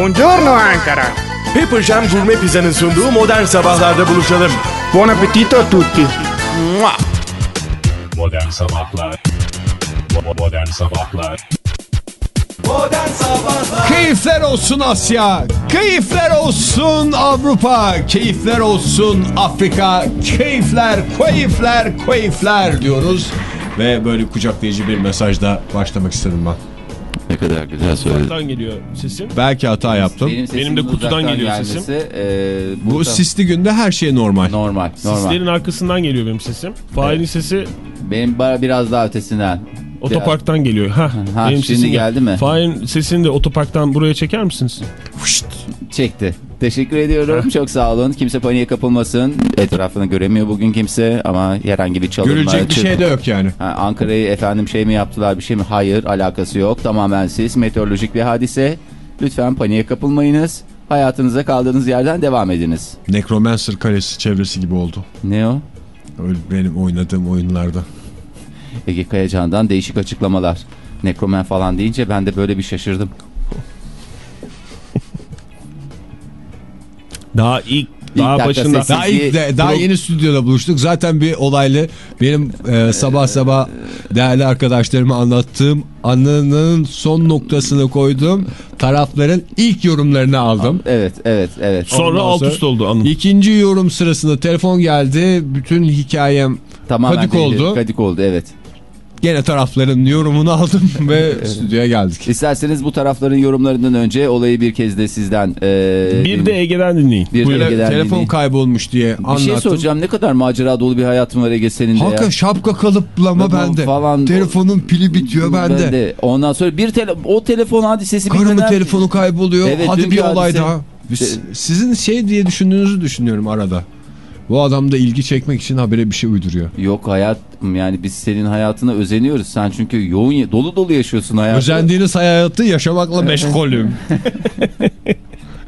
Buongiorno Ankara. Pepper Jam Gourmet Pizza'nın sunduğu modern sabahlarda buluşalım. Buon appetito a tutti. Mua! Modern Sabahlar Modern Sabahlar Keyifler olsun Asya, keyifler olsun Avrupa, keyifler olsun Afrika, keyifler, keyifler, keyifler diyoruz. Ve böyle kucaklayıcı bir mesajla başlamak istedim ben. Ne kadar güzel söyledin. Uzaktan geliyor sesin. Belki hata yaptım. sesim Benim de kutudan geliyor gelmesi, sesim. e, Bu burada- sisli günde her şey normal. normal. normal. Sislerin arkasından geliyor benim sesim. Fahir'in sesi Benim biraz daha ötesinden. otoparktan geliyor. Ha, Ha, benim şimdi sesim geldi mi? Fahir'in sesini de otoparktan buraya çeker misiniz? Çekti. Teşekkür ediyorum. Çok sağ olun. Kimse paniğe kapılmasın. Etrafını göremiyor bugün kimse ama herhangi bir çalınma. Görülecek bir şey de yok yani. Ha, Ankara'yı efendim şey mi yaptılar bir şey mi? Hayır alakası yok. Tamamen siz meteorolojik bir hadise. Lütfen paniğe kapılmayınız. Hayatınıza kaldığınız yerden devam ediniz. Necromancer kalesi çevresi gibi oldu. Ne o? Öyle benim oynadığım oyunlarda. Ege Kayacan'dan değişik açıklamalar. Nekromen falan deyince ben de böyle bir şaşırdım. Daha ilk, daha dakika başında. Daha, ilk de- daha yeni stüdyoda buluştuk. Zaten bir olaylı benim e, sabah sabah değerli arkadaşlarıma anlattığım anının son noktasını koyduğum tarafların ilk yorumlarını aldım. Evet, evet, evet. Sonra alt üst oldu anım. İkinci yorum sırasında telefon geldi. Bütün hikayem Tamamen kadık değil, oldu. Kadık oldu, evet. Gene tarafların yorumunu aldım ve stüdyoya geldik. İsterseniz bu tarafların yorumlarından önce olayı bir kez de sizden... e, Bir de Ege'den dinleyin. Bir de. Ege'den Telefon dinleyin. kaybolmuş diye Bir anlattım. şey soracağım. Ne kadar macera dolu bir hayatın var Ege senin de Hakikaten ya. şapka kalıplama bende. falan- Telefonun pili bitiyor bende. Ben de. Ondan sonra bir tele o telefon hadisesi bir Karımın telefonu kayboluyor. Evet, Hadi bir olay hadise- daha. Biz- Sizin şey diye düşündüğünüzü düşünüyorum arada. Bu adam da ilgi çekmek için habere bir şey uyduruyor. Yok hayat yani biz senin hayatına özeniyoruz. Sen çünkü yoğun dolu dolu yaşıyorsun hayatı. Özendiğiniz hayatı yaşamakla meşgulüm.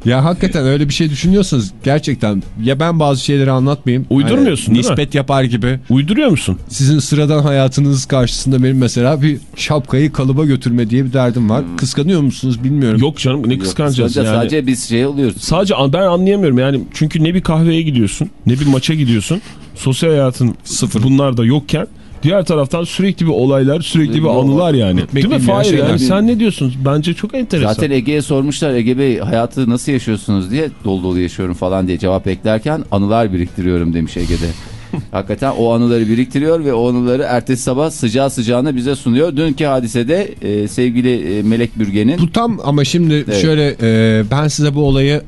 ya hakikaten öyle bir şey düşünüyorsanız gerçekten ya ben bazı şeyleri anlatmayayım. Uydurmuyorsun Hani değil mi? Nispet yapar gibi. Uyduruyor musun? Sizin sıradan hayatınız karşısında benim mesela bir şapkayı kalıba götürme diye bir derdim var. Kıskanıyor musunuz bilmiyorum. Yok canım ne Yok, kıskanacağız sadece, yani. Sadece biz şey oluyoruz. Sadece an- ben anlayamıyorum yani çünkü ne bir kahveye gidiyorsun ne bir maça gidiyorsun sosyal hayatın sıfır bunlar da yokken diğer taraftan sürekli bir olaylar sürekli bir anılar yani değil mi Fahir yani sen ne diyorsun bence çok enteresan. Zaten Ege'ye sormuşlar Ege Bey hayatı nasıl yaşıyorsunuz diye dolu dolu yaşıyorum falan diye cevap beklerken anılar biriktiriyorum demiş Ege'de. Hakikaten o anıları biriktiriyor ve o anıları ertesi sabah sıcağı sıcağına bize sunuyor. Dünkü hadisede e, sevgili e, Melek Bürgen'in Bu tam ama şimdi Evet. şöyle e, ben size bu olayı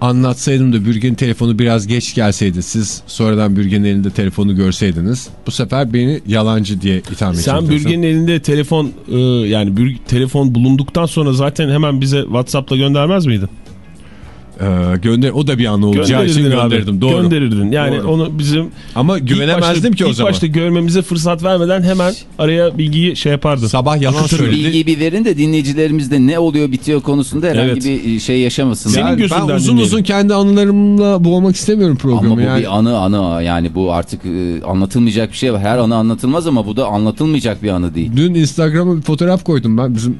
anlatsaydım da Bürgen'in telefonu biraz geç gelseydi siz sonradan Bürgen'in elinde telefonu görseydiniz bu sefer beni yalancı diye itham Sen edeceksiniz. bürgenin elinde telefon e, yani telefon bulunduktan sonra zaten hemen bize WhatsApp'la göndermez miydin? Ee, gönder o da bir anı olacağı için abi. gönderirdim. Doğru. Gönderirdin. Yani Doğru. onu bizim Ama ilk güvenemezdim başta- ki o ilk zaman. başta görmemize fırsat vermeden hemen araya bilgiyi şey yapardın. Sabah yalan Akıtırdın. söyledi. bilgiyi bir verin de dinleyicilerimizde ne oluyor bitiyor konusunda herhangi Evet. bir şey yaşamasınlar. Senin Yani gözünden ben uzun dinleyelim. uzun kendi anılarımla boğmak istemiyorum programı. Ama bu yani. bir anı anı yani bu artık e, anlatılmayacak bir şey var. Her anı anlatılmaz ama bu da anlatılmayacak bir anı değil. Dün Instagram'a bir fotoğraf koydum ben bizim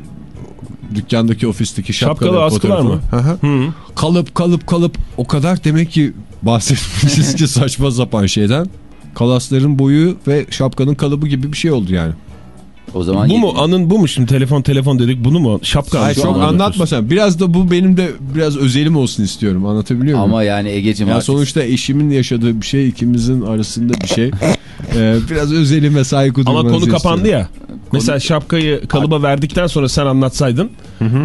dükkandaki ofisteki şapkalı, Şapkalı askılar fotoğrafı. mı? Hı hı. Hı. Kalıp kalıp kalıp o kadar demek ki bahsetmişiz ki saçma sapan şeyden. Kalasların boyu ve şapkanın kalıbı gibi bir şey oldu yani. O zaman Bu mu anın bu mu şimdi telefon telefon dedik bunu mu şapka Hayır, çok anlatıyorsun? anlatmasam. Biraz da bu benim de biraz özelim olsun istiyorum. Anlatabiliyor muyum? ama yani Ege'cim Ya artık- sonuçta eşimin yaşadığı bir şey ikimizin arasında bir şey. Ee, biraz özelime saygı Ama duymanızı konu kapandı istiyorum. ya. Mesela şapkayı kalıba verdikten sonra sen anlatsaydın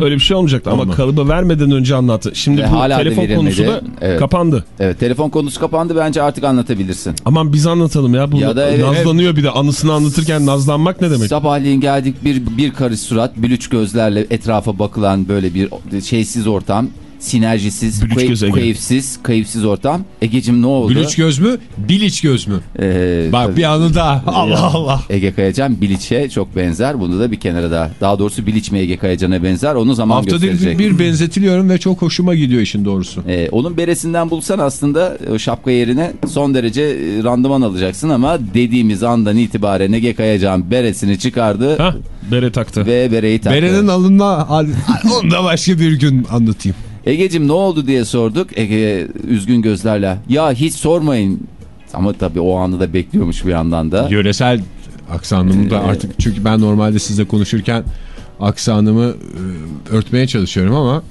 öyle bir şey olmayacaktı. Ama Olmadı. kalıba vermeden önce anlattı. Şimdi Ve bu hala telefon konusu da Evet. kapandı. Evet telefon konusu kapandı bence artık anlatabilirsin. Aman biz anlatalım ya. Bu Ya da evet. nazlanıyor bir de anısını anlatırken nazlanmak ne demek? Sabahleyin geldik bir, bir karış surat, bülüç gözlerle etrafa bakılan böyle bir şeysiz ortam. Sinerjisiz, key- keyifsiz, keyifsiz ortam. Egecim ne oldu? Bülüç göz mü? Biliç göz mü? Ee, Bak tabii. bir anı daha. Allah Allah. Ege Kayacan Biliç'e çok benzer. Bunu da bir kenara daha. Daha doğrusu Biliç mi Ege Kayacan'a benzer onu zaman Haftada gösterecek. bir, bir benzetiliyorum ve çok hoşuma gidiyor işin doğrusu. Ee, onun beresinden bulsan aslında o şapka yerine son derece e, randıman alacaksın ama dediğimiz andan itibaren Ege Kayacan beresini çıkardı Hah bere taktı. ve bereyi taktı. Berenin alınma onu da başka bir gün anlatayım. Ege'cim ne oldu diye sorduk. Ege üzgün gözlerle ya hiç sormayın. Ama tabii o anı da bekliyormuş bir yandan da. Yöresel aksanımı da Ee, artık çünkü ben normalde sizle konuşurken aksanımı e, örtmeye çalışıyorum ama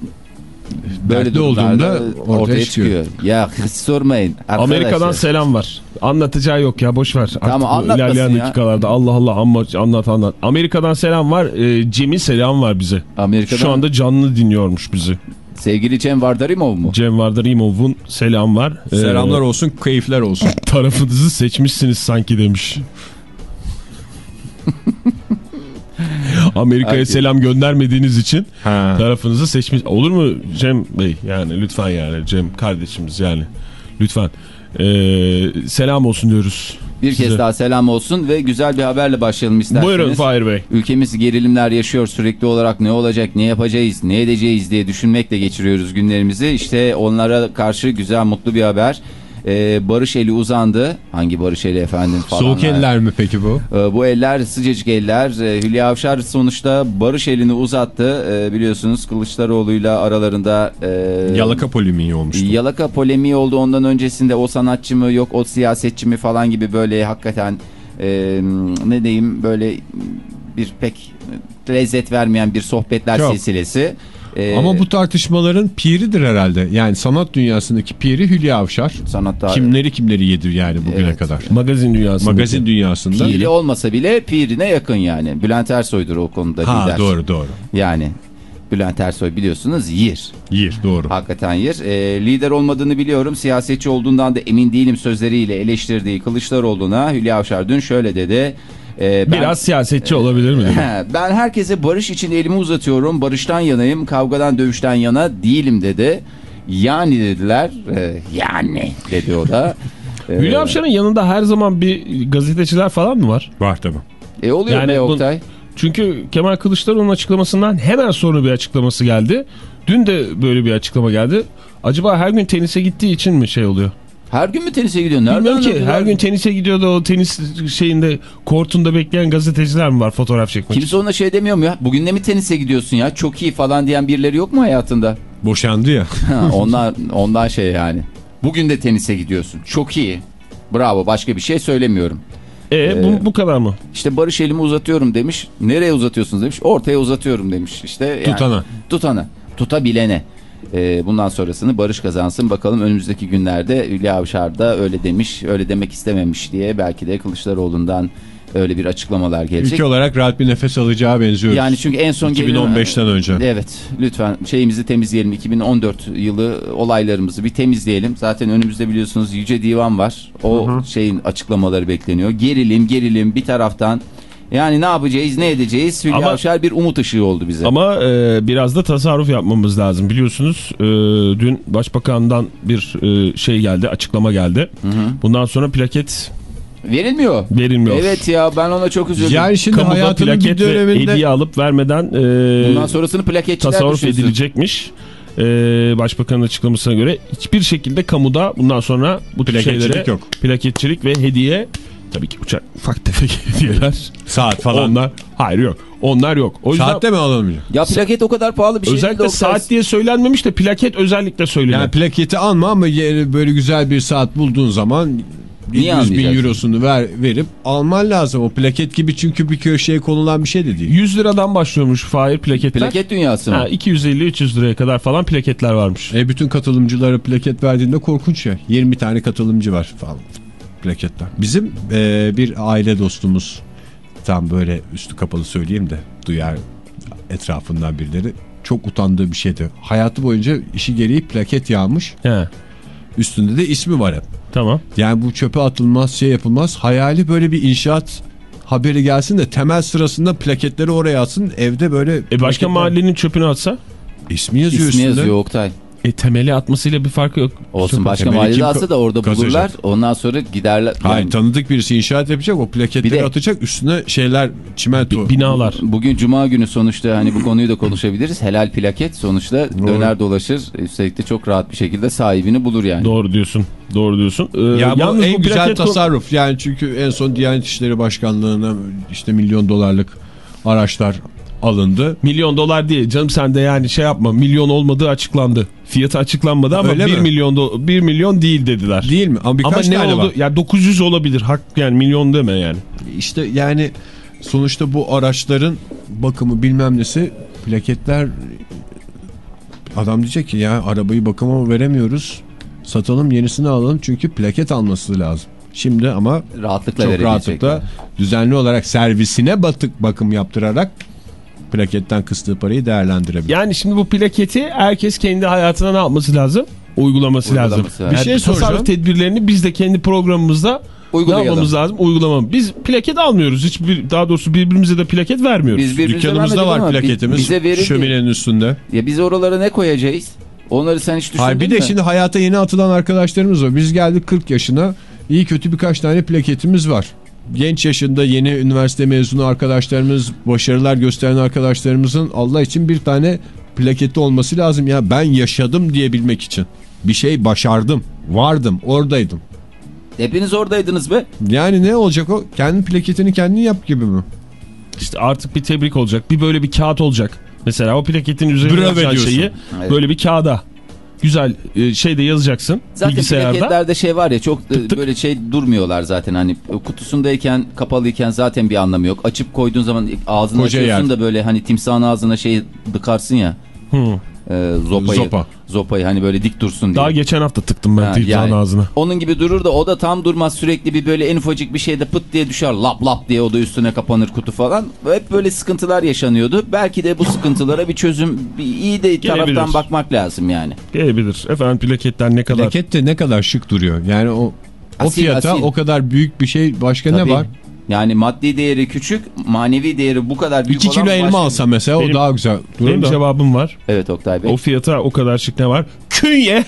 dertli durumlarda olduğumda ortaya, çıkıyor. Ya hiç sormayın. Arkadaşlar. Amerika'dan selam var. Anlatacağı yok ya boş ver. Artık Tamam, ilerleyen ya. dakikalarda Allah Allah amma, anlat anlat. Amerika'dan selam var. Ee, Cem'i selam var bize. Amerika'dan Şu anda canlı dinliyormuş bizi. Sevgili Cem Vardarimov mu? Cem Vardarimov'un selam var. Ee, Selamlar olsun, keyifler olsun. tarafınızı seçmişsiniz sanki demiş. Amerika'ya selam göndermediğiniz için Ha. tarafınızı seçmiş. Olur mu Cem Bey? Yani lütfen yani Cem kardeşimiz yani. Lütfen. Ee, selam olsun diyoruz. Bir size. kez daha selam olsun ve güzel bir haberle başlayalım isterseniz. Buyurun Fahir Bey. Ülkemiz gerilimler yaşıyor sürekli olarak ne olacak, ne yapacağız, ne edeceğiz diye düşünmekle geçiriyoruz günlerimizi. İşte onlara karşı güzel mutlu bir haber. Ee, barış eli uzandı. Hangi barış eli efendim falan. Soğuk eller mi peki bu? Ee, bu eller sıcacık eller. Ee, Hülya Avşar sonuçta barış elini uzattı. Ee, biliyorsunuz Kılıçdaroğlu'yla aralarında... e, Yalaka polemiği olmuştu. Yalaka polemiği oldu ondan öncesinde o sanatçı mı yok o siyasetçi mi falan gibi böyle hakikaten e, ne diyeyim böyle bir pek lezzet vermeyen bir sohbetler Çok. silsilesi. E, Ama bu tartışmaların piridir herhalde. Yani sanat dünyasındaki piri Hülya Avşar. sanatta Kimleri kimleri yedir yani bugüne Evet. kadar. Magazin dünyasında. Magazin dünyasında. piri olmasa bile pirine yakın yani. Bülent Ersoy'dur o konuda Ha lider. doğru doğru. Yani Bülent Ersoy biliyorsunuz yir. Yir doğru. Hakikaten yer. E, lider olmadığını biliyorum. Siyasetçi olduğundan da emin değilim sözleriyle eleştirdiği Kılıçdaroğlu'na Hülya Avşar dün şöyle dedi. E, ben- Biraz siyasetçi olabilir mi? He, ben herkese barış için elimi uzatıyorum. Barıştan yanayım, kavgadan dövüşten yana değilim dedi. Yani dediler. e, yani dedi o da. E, Hülya Avşar'ın yanında her zaman bir gazeteciler falan mı var? Var tabii. E oluyor Yani be Oktay. Çünkü Kemal Kılıçdaroğlu'nun açıklamasından hemen sonra bir açıklaması geldi. Dün de böyle bir açıklama geldi. Acaba her gün tenise gittiği için mi şey oluyor? Her gün mü tenise gidiyor? Nereden Bilmiyorum ki her gün tenise gidiyor da o tenis şeyinde kortunda bekleyen gazeteciler mi var fotoğraf çekmek için? Kimse ona şey demiyor mu ya? Bugün de mi tenise gidiyorsun ya? Çok iyi falan diyen birileri yok mu hayatında? Boşandı ya. Ondan, ondan şey yani. Bugün de tenise gidiyorsun. Çok iyi. Bravo başka bir şey söylemiyorum. E bu, bu kadar mı? İşte Barış elimi uzatıyorum demiş. Nereye uzatıyorsunuz demiş. Ortaya uzatıyorum demiş. İşte yani, Tutana. Tutana. Tutabilene. Ee, bundan sonrasını Barış kazansın. Bakalım önümüzdeki günlerde Hülya Avşar da öyle demiş, öyle demek istememiş diye belki de Kılıçdaroğlu'ndan öyle bir açıklamalar gelecek. Ülke olarak rahat bir nefes alacağı benziyor. Yani çünkü en son 2015'ten önce. Evet lütfen şeyimizi temizleyelim 2014 yılı olaylarımızı bir temizleyelim. Zaten önümüzde biliyorsunuz Yüce Divan var. O şeyin açıklamaları bekleniyor. Gerilim gerilim bir taraftan. Yani ne yapacağız ne edeceğiz Hülya Ama- Avşar bir umut ışığı oldu bize. Ama e, biraz da tasarruf yapmamız lazım. Biliyorsunuz e, dün başbakandan bir e, şey geldi, açıklama geldi. Bundan sonra plaket Verilmiyor. verilmiyor. Evet ya ben ona çok üzüldüm. Yani şimdi Kamuda hayatının bir plaket ve döneminde hediye alıp vermeden e, Bundan sonrasını plaketçiler tasarruf düşünsün. edilecekmiş. E, başbakanın açıklamasına göre hiçbir şekilde kamuda bundan sonra bu tür Plaketçilik şeylere yok. plaketçilik ve hediye tabii ki uçak ufak tefek hediyeler. saat falan. Onlar hayır yok. Onlar yok. O yüzden Saatte mi alamayacak? Ya plaket o kadar pahalı bir şey özellikle değil de saat diye söylenmemiş de plaket özellikle söyleniyor. Yani plaketi alma ama böyle güzel bir saat bulduğun zaman Niye 100 bin eurosunu ver, verip alman lazım. O plaket gibi çünkü bir köşeye konulan bir şey de değil. 100 liradan başlıyormuş Fahir plaketler. Plaket dünyası mı? Ha, 250-300 liraya kadar falan plaketler varmış. E bütün katılımcılara plaket verdiğinde korkunç ya. 20 tane katılımcı var falan plaketler. Bizim e, bir aile dostumuz tam böyle üstü kapalı söyleyeyim de duyar etrafından birileri çok utandığı bir şeydi. Hayatı boyunca işi gereği plaket yağmış. He, Üstünde de ismi var hep. tamam. Yani bu çöpe atılmaz şey yapılmaz. Hayali böyle bir inşaat haberi gelsin de temel sırasında plaketleri oraya atsın. Evde böyle E başka plaketler- mahallenin çöpünü atsa? ismi yazıyor İsmi üstünde. yazıyor Oktay. E temeli atmasıyla bir farkı yok. Olsun başka mahallede atsa da orada kazacak? bulurlar. Ondan sonra giderler. Hayır Yani tanıdık birisi inşaat yapacak o plaketleri de- atacak üstüne şeyler çimento. Binalar. Bugün cuma günü sonuçta hani bu konuyu da konuşabiliriz. Helal plaket sonuçta döner dolaşır. Üstelik de çok rahat bir şekilde sahibini bulur yani. Doğru diyorsun. Doğru diyorsun. Ee, Ya bu en güzel plaket- tasarruf yani çünkü en son Diyanet İşleri Başkanlığı'na işte milyon dolarlık araçlar alındı. Milyon dolar değil canım sen de yani şey yapma milyon olmadığı açıklandı. Fiyatı açıklanmadı ama Öyle 1 mi? milyon, do 1 milyon değil dediler. Değil mi? Ama ama ne oldu? var. Ya 900 olabilir. Hak yani milyon deme yani. İşte yani sonuçta bu araçların bakımı bilmem nesi plaketler adam diyecek ki ya arabayı bakıma veremiyoruz satalım yenisini alalım çünkü plaket alması lazım. Şimdi ama Rahatlıkla çok rahatlıkla düzenli olarak servisine batık bakım yaptırarak plaketten kıstığı parayı değerlendirebilir. Yani şimdi bu plaketi herkes kendi hayatına ne yapması lazım? Uygulaması, Uygulaması lazım. lazım. Bir şey tasarruf soracağım. tedbirlerini biz de kendi programımızda ne Uygulayalım. yapmamız lazım? Uygulamamız. Biz plaket almıyoruz. Hiçbir daha doğrusu birbirimize de plaket vermiyoruz. Biz Dükkanımızda var plaketimiz Bize verildi. şöminenin üstünde. Ya biz oralara ne koyacağız? Onları sen hiç düşündün Hayır bir mü? de şimdi hayata yeni atılan arkadaşlarımız var. Biz geldik 40 yaşına. iyi kötü birkaç tane plaketimiz var. Genç yaşında yeni üniversite mezunu arkadaşlarımız, başarılar gösteren arkadaşlarımızın Allah için bir tane plaketi olması lazım. Ya ben yaşadım diyebilmek için. Bir şey başardım, vardım, oradaydım. Hepiniz oradaydınız be. Yani ne olacak o? Kendi plaketini kendin yap gibi mi? İşte artık bir tebrik olacak. Bir böyle bir kağıt olacak. Mesela o plaketin üzerine Bravo şeyi Evet. böyle bir kağıda güzel e, şeyde yazacaksın Zaten bilgisayarda. plaketlerde şey var ya çok e, tık. böyle şey durmuyorlar zaten hani kutusundayken kapalıyken zaten bir anlamı yok. Açıp koyduğun zaman ağzını Koca açıyorsun yer. da böyle hani timsahın ağzına şey dıkarsın ya. Hı. E, zopayı. Zopa. Zopayı hani böyle dik dursun diye. Daha geçen hafta tıktım ben Ha, yani. ağzına. Onun gibi durur da o da tam durmaz sürekli bir böyle en ufacık bir şeyde pıt diye düşer lap lap diye o da üstüne kapanır kutu falan. Hep böyle sıkıntılar yaşanıyordu. Belki de bu sıkıntılara bir çözüm bir iyi de taraftan Gelebilir. bakmak lazım yani. Gelebilir. Efendim plaketler ne kadar... Plaket de ne kadar şık duruyor. Yani o o Asil, fiyata asil. o kadar büyük bir şey başka Tabii. ne var? Yani maddi değeri küçük, manevi değeri bu kadar büyük 2 olan kilo elma başka- alsa mesela Benim- o daha güzel. Durur Benim da. cevabım var. Evet Oktay Bey. O fiyata o kadar şık ne var? Künye.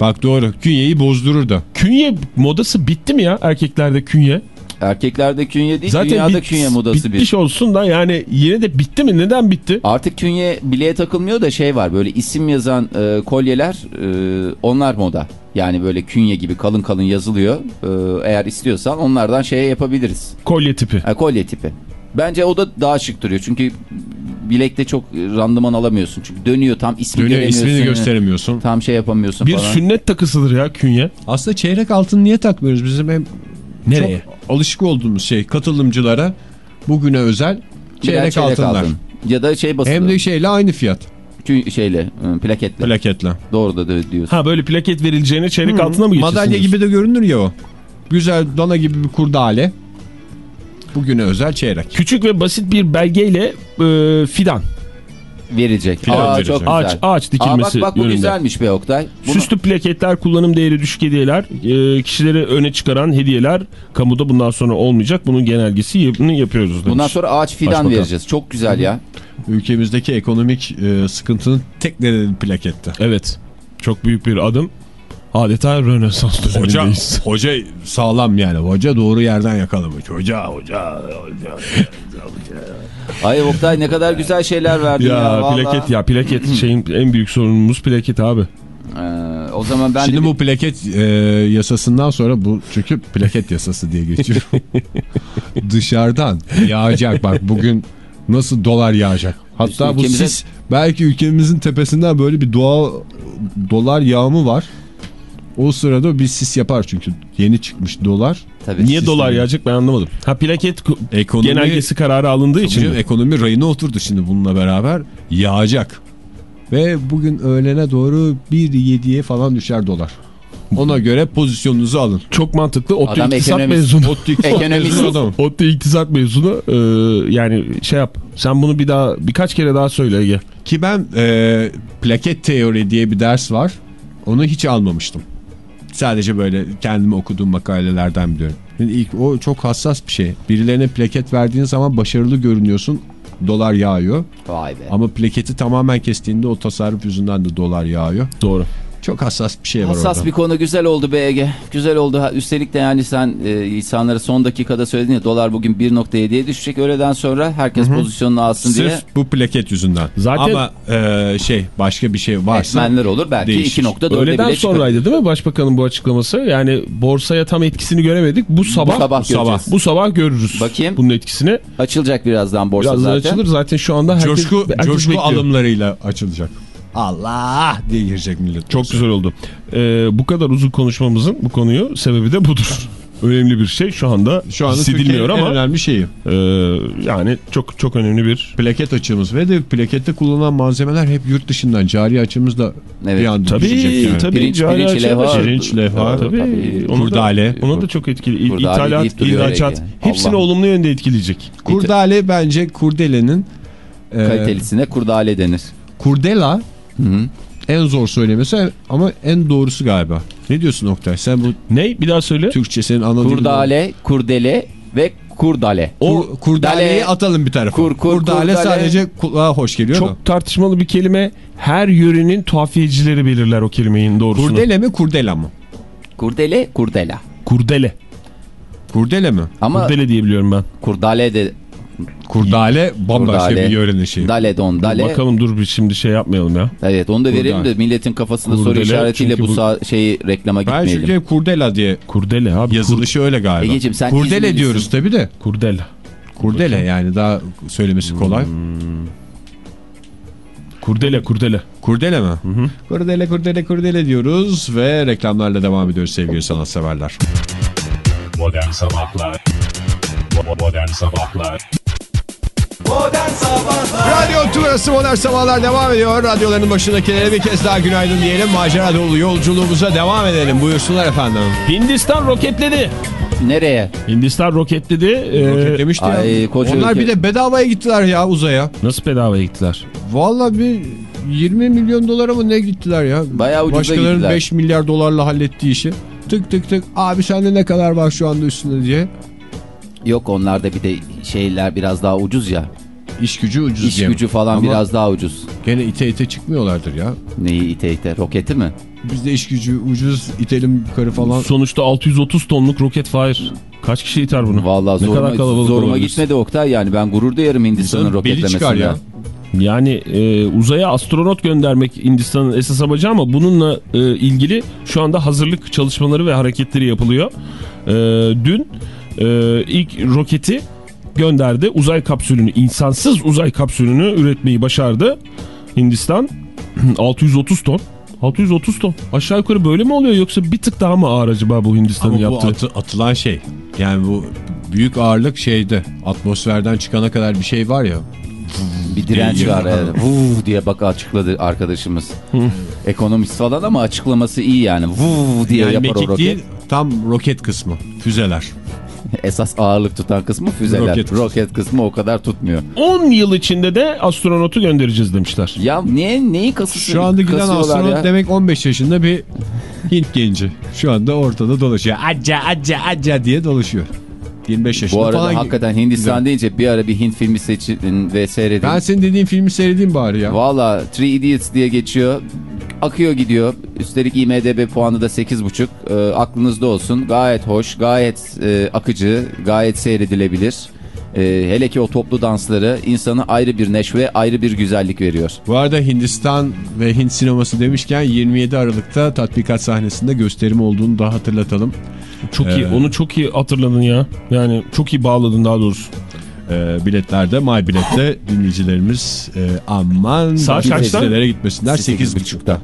Bak doğru. Künyeyi bozdurur da. Künye modası bitti mi ya erkeklerde künye? Erkeklerde künye değil, Zaten dünyada bit- künye modası bir. bitmiş olsun da yani yine de bitti mi? Neden bitti? Artık künye bileğe takılmıyor da şey var böyle isim yazan e, kolyeler e, onlar moda. Yani böyle künye gibi kalın kalın yazılıyor. E, eğer istiyorsan onlardan şeye yapabiliriz. Kolye tipi. Ha, kolye tipi. Bence o da daha şık duruyor. Çünkü bilekte çok randıman alamıyorsun. Çünkü dönüyor tam ismi Dönüyor göremiyorsun. ismini gösteremiyorsun. Tam şey yapamıyorsun Bir falan. sünnet takısıdır ya künye. Aslında çeyrek altın niye takmıyoruz? Bizim hem Nereye? çok alışık olduğumuz şey katılımcılara bugüne özel Birer çeyrek, altınlar. altın. Ya da şey basılı. Hem de şeyle aynı fiyat Kü- şeyle e, plaketle. plaketle. Doğru da diyorsun. Ha böyle plaket verileceğine çeyrek altına mı geçirsin? Madalya gibi de görünür ya o. Güzel dana gibi bir kurdale. Bugüne özel çeyrek. Küçük ve basit bir belgeyle e, fidan. Verecek. Filan Aa, verecek. çok güzel. Ağaç, ağaç Aa, dikilmesi bak bak bu yönünde. güzelmiş be Oktay. Bunu- Süslü plaketler, kullanım değeri düşük hediyeler, e, kişileri öne çıkaran hediyeler kamuda bundan sonra olmayacak. Bunun genelgesini yapıyoruz demiş. Bundan sonra ağaç fidan Başbakan. vereceğiz. Çok güzel ya. Ülkemizdeki ekonomik e, sıkıntının tek nedeni plakette. Evet. Çok büyük bir adım. Adeta Rönesans Hoca, dönemindeyiz. hoca sağlam yani. Hoca doğru yerden yakalamış. Hoca hoca hoca. Ay Oktay ne kadar güzel şeyler verdin ya. Ya, vallahi. plaket ya plaket şeyin en büyük sorunumuz plaket abi. Ee, o zaman ben Şimdi de bu plaket e, yasasından sonra bu çünkü plaket yasası diye geçiyor. Dışarıdan yağacak bak bugün nasıl dolar yağacak. Hatta bu Ülkemize- sis belki ülkemizin tepesinden böyle bir doğa dolar yağımı var. O sırada bir sis yapar çünkü yeni çıkmış dolar. tabii. Niye Sistemi- dolar yağacak ben anlamadım. Ha plaket Ekonomi, genelgesi kararı alındığı için mi? ekonomi rayına oturdu şimdi bununla beraber yağacak. Ve bugün öğlene doğru 1.7'ye falan düşer dolar. Ona göre pozisyonunuzu alın. çok mantıklı. ODTÜ Adam iktisat ekonomist. mezunu. ODTÜ iktisat mezunu adam. ODTÜ iktisat mezunu e, yani şey yap. Sen bunu bir daha birkaç kere daha söyle Ege. Ki ben e, plaket teori diye bir ders var. Onu hiç almamıştım. Sadece böyle kendime okuduğum makalelerden biliyorum. Yani ilk o çok hassas bir şey. Birilerine plaket verdiğin zaman başarılı görünüyorsun. dolar yağıyor. Vay be. Ama plaketi tamamen kestiğinde o tasarruf yüzünden de dolar yağıyor. Doğru. Çok hassas bir şey var Hassas orada. bir konu güzel oldu be Ege. Güzel oldu. Üstelik de yani sen e, insanlara son dakikada söyledin ya dolar bugün 1.7'ye düşecek. Öğleden sonra herkes pozisyonunu alsın Sırf diye bu plaket yüzünden. Zaten- Ama e, şey başka bir şey varsa etmenler olur. Belki değişir. 2.4'e Öğleden bile çıkar. sonraydı değil mi başbakanın bu açıklaması? Yani borsaya tam etkisini göremedik. Bu sabah Bu sabah bu sabah, göreceğiz. bu sabah görürüz. Bakayım. Bunun etkisini. Açılacak birazdan borsa Birazdan zaten. açılır. Zaten şu anda herkes, coşku, herkes coşku bekliyor. alımlarıyla açılacak. Allah diye girecek millet. Çok güzel oldu. Ee, bu kadar uzun konuşmamızın bu konuyu sebebi de budur. Önemli bir şey şu anda Şu anda hissedilmiyor en ama önemli şeyi. e, yani çok çok önemli bir Plaket açığımız ve de plakette kullanılan malzemeler hep yurt dışından. Cari açığımız da Evet. bir anda Tabii düşecek yani. tabii. Pirinç- cari pirinç açığı levha. da. Pirinç, levha, Tabii. Tabii. Onu da- Kurdale. Ona da çok etkili. Kurdale İthalat, ihracat Ege. hepsini Allah. olumlu yönde etkileyecek. Kurdale bence kurdelenin e, Kalitelisine kurdale denir. kurdela Hı -hı. en zor söylemesi ama en doğrusu galiba. Ne diyorsun Oktay? Sen bu Ne? Bir daha söyle. Türkçe senin ana dilin- Kurdale, kurdele ve kurdale. O kurdaleyi Dale- atalım bir tarafa. Kur- kur- kurdale, kurdale- sadece kulağa hoş geliyor da. Çok tartışmalı bir kelime. Her yörenin tuhafiyecileri belirler o kelimenin doğrusunu. Kurdele mi kurdela mı? Kurdele, kurdela. Kurdele. Kurdele mi? Ama Kurdele diyebiliyorum ben. kurdale de Kurdale bambaşka Kurdale. bir yörenin şeyi. dale don dale. Bakalım dur bir şimdi şey yapmayalım ya. Evet onu da verelim Kurdale. de milletin kafasında soru Kurdele, işaretiyle çünkü bu, bu- şeyi reklama Ben gitmeyelim. çünkü kurdela diye Kurdele abi. yazılışı öyle galiba. Egeciğim, sen kurdele İzmirlisin. diyoruz tabii de. Kur- kurdele. Kurdele yani daha söylemesi kolay. Hmm. Kurdele kurdele. Kurdele mi? Kurdele kurdele kurdele diyoruz ve reklamlarla devam ediyoruz sevgili sanatseverler. Modern Sabahlar Bo- Modern Sabahlar Radyo Tümrüt'ü Modern Sabahlar devam ediyor. Radyoların başındakilere bir kez daha günaydın diyelim. Macera dolu yolculuğumuza devam edelim. Buyursunlar efendim. Hindistan roketledi. Nereye? Hindistan roketledi. Ee, Roketlemişti ya. ay, koca Onlar ülke- bir de bedavaya gittiler ya uzaya. nasıl bedavaya gittiler? Vallahi bir 20 milyon dolara mı ne gittiler ya? Bayağı ucuza Başkalarının gittiler. 5 milyar dolarla hallettiği işi. Tık tık tık abi sende ne kadar var şu anda üstünde diye. Yok onlarda bir de şeyler biraz daha ucuz ya. İş gücü ucuz İş diye. gücü falan Ama biraz daha ucuz. Gene ite ite çıkmıyorlardır ya. Neyi ite ite? Roketi mi? Bizde iş gücü ucuz itelim yukarı falan. Sonuçta 630 tonluk roket fire. Kaç kişi iter bunu? Vallahi ne zoruma, kadar kalabalık zoruma olabilir? gitmedi Oktay yani ben gurur duyarım Hindistan'ın roketlemesinden. ya. Yani e, uzaya astronot göndermek Hindistan'ın esas amacı ama bununla e, ilgili şu anda hazırlık çalışmaları ve hareketleri yapılıyor. E, dün e, ilk roketi gönderdi. Uzay kapsülünü, insansız uzay kapsülünü üretmeyi başardı. Hindistan 630 ton. 630 ton. Aşağı yukarı böyle mi oluyor yoksa bir tık daha mı ağır acaba bu Hindistan'ın Ama bu yaptığı? atı- atılan şey. Yani bu büyük ağırlık şeyde atmosferden çıkana kadar bir şey var ya. Bir direnç var. Evet. Vuv diye bak açıkladı arkadaşımız. Ekonomist falan ama açıklaması iyi yani. Vuv diye Yani yapar o roket. değil tam roket kısmı. Füzeler. Esas ağırlık tutan kısmı füzeler. Roket Roket, kısmı. o kadar tutmuyor. 10 yıl içinde de astronotu göndereceğiz demişler. Ya niye neyi kasısı Şu anda giden kasıyorlar astronot ya? demek 15 yaşında bir Hint genci. Şu anda ortada dolaşıyor. Acca acca acca diye dolaşıyor. 25 yaşında Bu arada falan. hakikaten Hindistan deyince bir ara bir Hint filmi seçin ve seyredin. Ben senin dediğin filmi seyredeyim bari ya. Valla Three Idiots diye geçiyor. Akıyor gidiyor. Üstelik IMDB puanı da 8.5. Ee, aklınızda olsun. Gayet hoş, gayet e, akıcı, gayet seyredilebilir. Ee, hele ki o toplu dansları insana ayrı bir neşve, ayrı bir güzellik veriyor. Bu arada Hindistan ve Hint sineması demişken 27 Aralık'ta tatbikat sahnesinde gösterim olduğunu da hatırlatalım. Çok iyi. Evet. Onu çok iyi hatırladın ya. Yani çok iyi bağladın daha doğrusu. Ee, biletlerde My Bilet'te dinleyicilerimiz e, aman Saat kaçta? sitelere gitmesinler 8.30'da.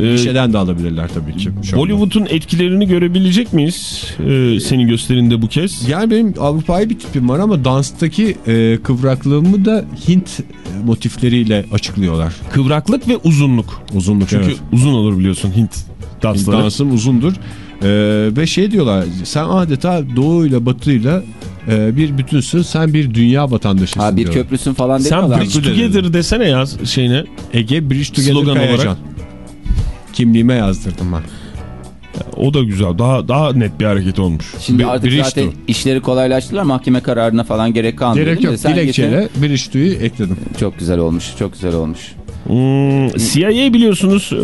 Ee, Gişeden de alabilirler tabii ki. Bollywood'un etkilerini görebilecek miyiz ee, senin gösterinde bu kez? Yani benim Avrupa'yı bir tipim var ama danstaki e, kıvraklığımı da Hint motifleriyle açıklıyorlar. Kıvraklık ve uzunluk. Uzunluk Çünkü evet. uzun olur biliyorsun Hint Hint dansları. dansım uzundur. E, ve şey diyorlar sen adeta doğuyla batıyla e, bir bütünsün sen bir dünya vatandaşısın Ha bir diyorlar. köprüsün falan Sen demiyorlar mı? Bridge Together desene ya şeyine. Ege Bridge Together Slogan Kayacan. olarak. Kimliğime yazdırdım ben. O da güzel. Daha daha net bir hareket olmuş. Şimdi Bir- artık bir zaten işleri kolaylaştırdılar. Mahkeme kararına falan gerek kalmıyor. Gerek mi? yok. Sen Dilekçeyle bir ekledim. Çok güzel olmuş. Çok güzel olmuş. Hmm, CIA biliyorsunuz e,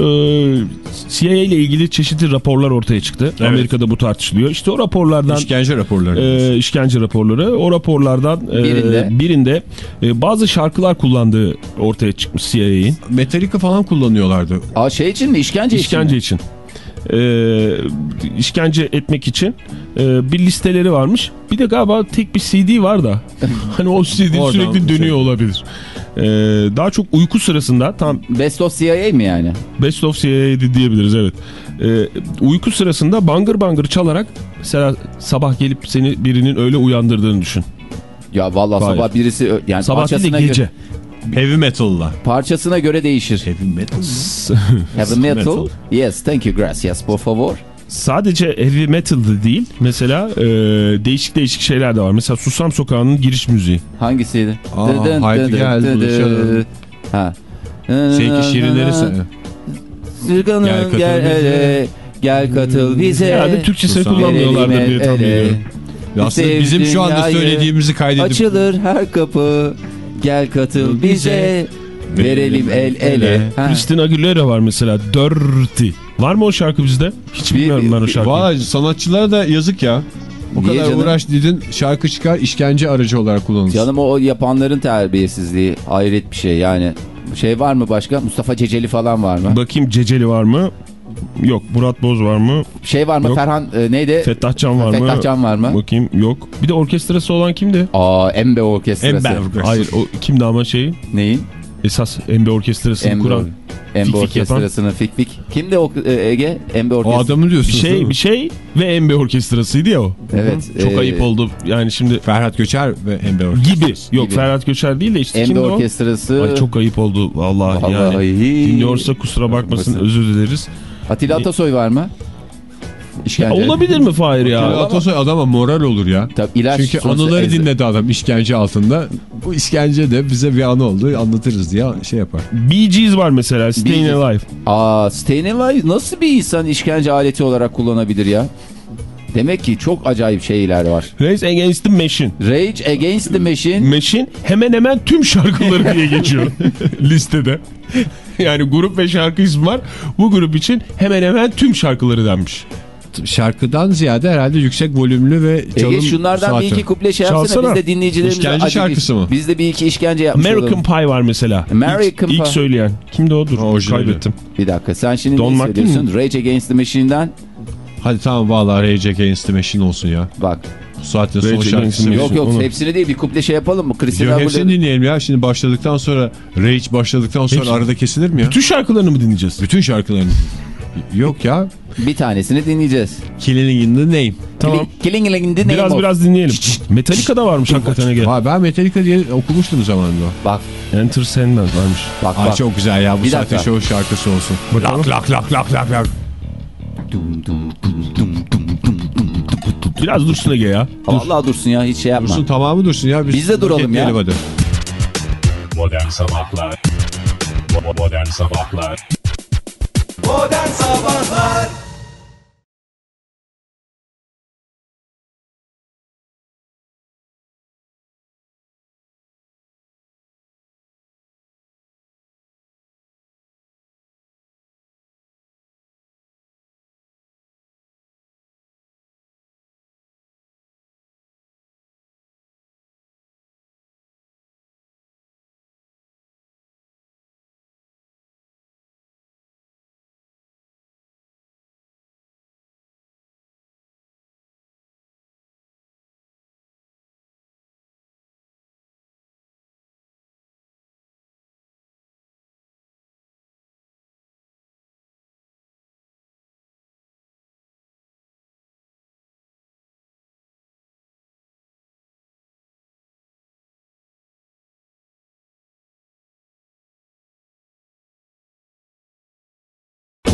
CIA ile ilgili çeşitli raporlar ortaya çıktı. Amerika'da bu tartışılıyor. İşte o raporlardan İşkence raporları. e, işkence raporları. O raporlardan e, Birinde. birinde, e, bazı şarkılar kullandığı ortaya çıkmış CIA'in. Metallica falan kullanıyorlardı. Aa şey için mi? İşkence, İşkence için için. Ee, işkence etmek için e, bir listeleri varmış. Bir de galiba tek bir CD var da. hani o CD sürekli dönüyor şey- olabilir. Ee, daha çok uyku sırasında tam Best of CIA mi yani? Best of CIA'ydi diyebiliriz evet. Ee, uyku sırasında bangır bangır çalarak mesela sabah gelip seni birinin öyle uyandırdığını düşün. Ya vallahi Hayır. sabah birisi yani Sabah değil de gece. Heavy metal'la. parçasına göre değişir. Heavy metal. Heavy metal. metal. Yes, thank you, gracias, por favor. Sadece heavy metal'da değil mesela e, değişik değişik şeyler de var. Mesela Susam Sokağı'nın giriş müziği. Hangisiydi? Aa, Dı dın haydi dı dı gel, dı dı. buluşalım. Ha. Şeyki şirinleri. Sırganım Gel gel, katıl gel, bize. gel katıl bize. Herhalde Türkçesini kullanmıyorlardır diye tahmin ediyorum. Aslında bizim şu anda söylediğimizi kaydedip Açılır her kapı. Gel katıl bize. Verelim el ele. Christina Aguilera var mesela. Dirty. Var mı o şarkı bizde? Hiç Bir- bilmiyorum ben o şarkıyı. Valla sanatçılara da yazık ya. O Niye kadar canım? uğraş dedin şarkı çıkar işkence aracı olarak kullanılır. Canım o yapanların terbiyesizliği hayret bir şey yani. Şey var mı başka? Mustafa Ceceli falan var mı? Bakayım Ceceli var mı? Yok. Murat Boz var mı? Şey var mı? Yok. Ferhan e, neydi? Fettah Can var mı? Fettah Can var mı? Bakayım yok. Bir de orkestrası olan kimdi? Aa Embe Orkestrası. Embe. Hayır o kimdi ama şeyi? Neyin? Esas Embe Orkestrası'nı Embe, kuran. Embe Fik fik Fik Fik. Kimdi o e, Ege? Embe O Orkestrası. adamı Bir diyorsun. değil şey bir şey ve Embe Orkestrası'ydı ya o. Evet. Çok e, ayıp oldu. Yani şimdi Ferhat Göçer ve Ember gibi. Yok Gibi. Ferhat Göçer değil de işte Embe kimdi o? Orkestrası. Ay çok ayıp oldu vallahi, Vallahi. yani. Dinliyorsa kusura bakmasın Bakmasın. özür dileriz. Atilla Atasoy var mı? İşkence. Olabilir mi Fahir ya? Ya. Atasoy adama moral olur ya. Tabii ilaç Çünkü anıları ez- dinledi adam işkence altında. Bu işkence de bize bir anı oldu anlatırız diye şey yapar. Bee Gees var mesela Gees. Alive. Aa Staying Alive nasıl bir insan işkence aleti olarak kullanabilir ya? Demek ki çok acayip şeyler var. Race Against the Machine. Rage Against the Machine. Machine hemen hemen tüm şarkıları diye geçiyor listede. Yani grup ve şarkı ismi var. Bu grup için hemen hemen tüm şarkıları denmiş. Şarkıdan ziyade herhalde yüksek volümlü ve çalım Ege şunlardan saati. bir iki kuple şey yapsana biz de dinleyicilerimize İşkence şarkısı mı? Biz de bir iki işkence yapmış American olalım. Pie var mesela. American ilk, ilk Pie. söyleyen. Kimdi o? Dur Ha, kaybettim. Bir dakika sen şimdi Don ne söylüyorsun? Rage Against the Machine'den Hadi tamam vallahi Rage Against the Machine olsun ya. bak. Bu saatte son şarkısı. Yok yok onu- hepsini değil bir kuple şey yapalım mı? Christina Yok, hepsini dinleyelim ya. Şimdi başladıktan sonra Rage başladıktan sonra Hepsi- arada kesilir mi ya? Bütün şarkılarını mı dinleyeceğiz? Bütün şarkılarını. Yok ya. Bir tanesini dinleyeceğiz. Killing in the Name. Tamam. Killing in the name Biraz of- biraz dinleyelim. Metallica'da varmış hakikaten Ege. Ha, ben Metallica diye okumuştum zamanında. Bak Enter Sandman varmış. bak Ay bak. çok güzel ya. Bu dakika. show şarkısı olsun. Bakalım. Lak lak lak lak lak. Dum, dum, dum, dum, dum, dum, dum, dum. Biraz dursun Ege ya. Dur. Vallahi dursun ya hiç şey yapma. Dursun tamamı dursun ya. Biz de duralım ya. Hadi. Modern Sabahlar Modern Sabahlar Modern Sabahlar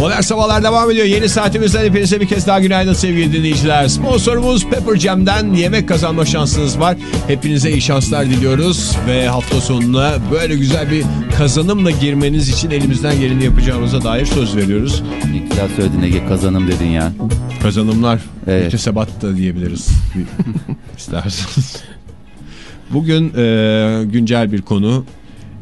Modern Sabahlar devam ediyor. Yeni saatimizden hepinize bir kez daha günaydın sevgili dinleyiciler. Sponsorumuz Pepper Jam'den yemek kazanma şansınız var. Hepinize iyi şanslar diliyoruz. Ve hafta sonuna böyle güzel bir kazanımla girmeniz için elimizden geleni yapacağımıza dair söz veriyoruz. Ne güzel söyledin Ege kazanım dedin ya. Kazanımlar Evet. müktesebat da diyebiliriz. İsterseniz. Bugün e, güncel bir konu.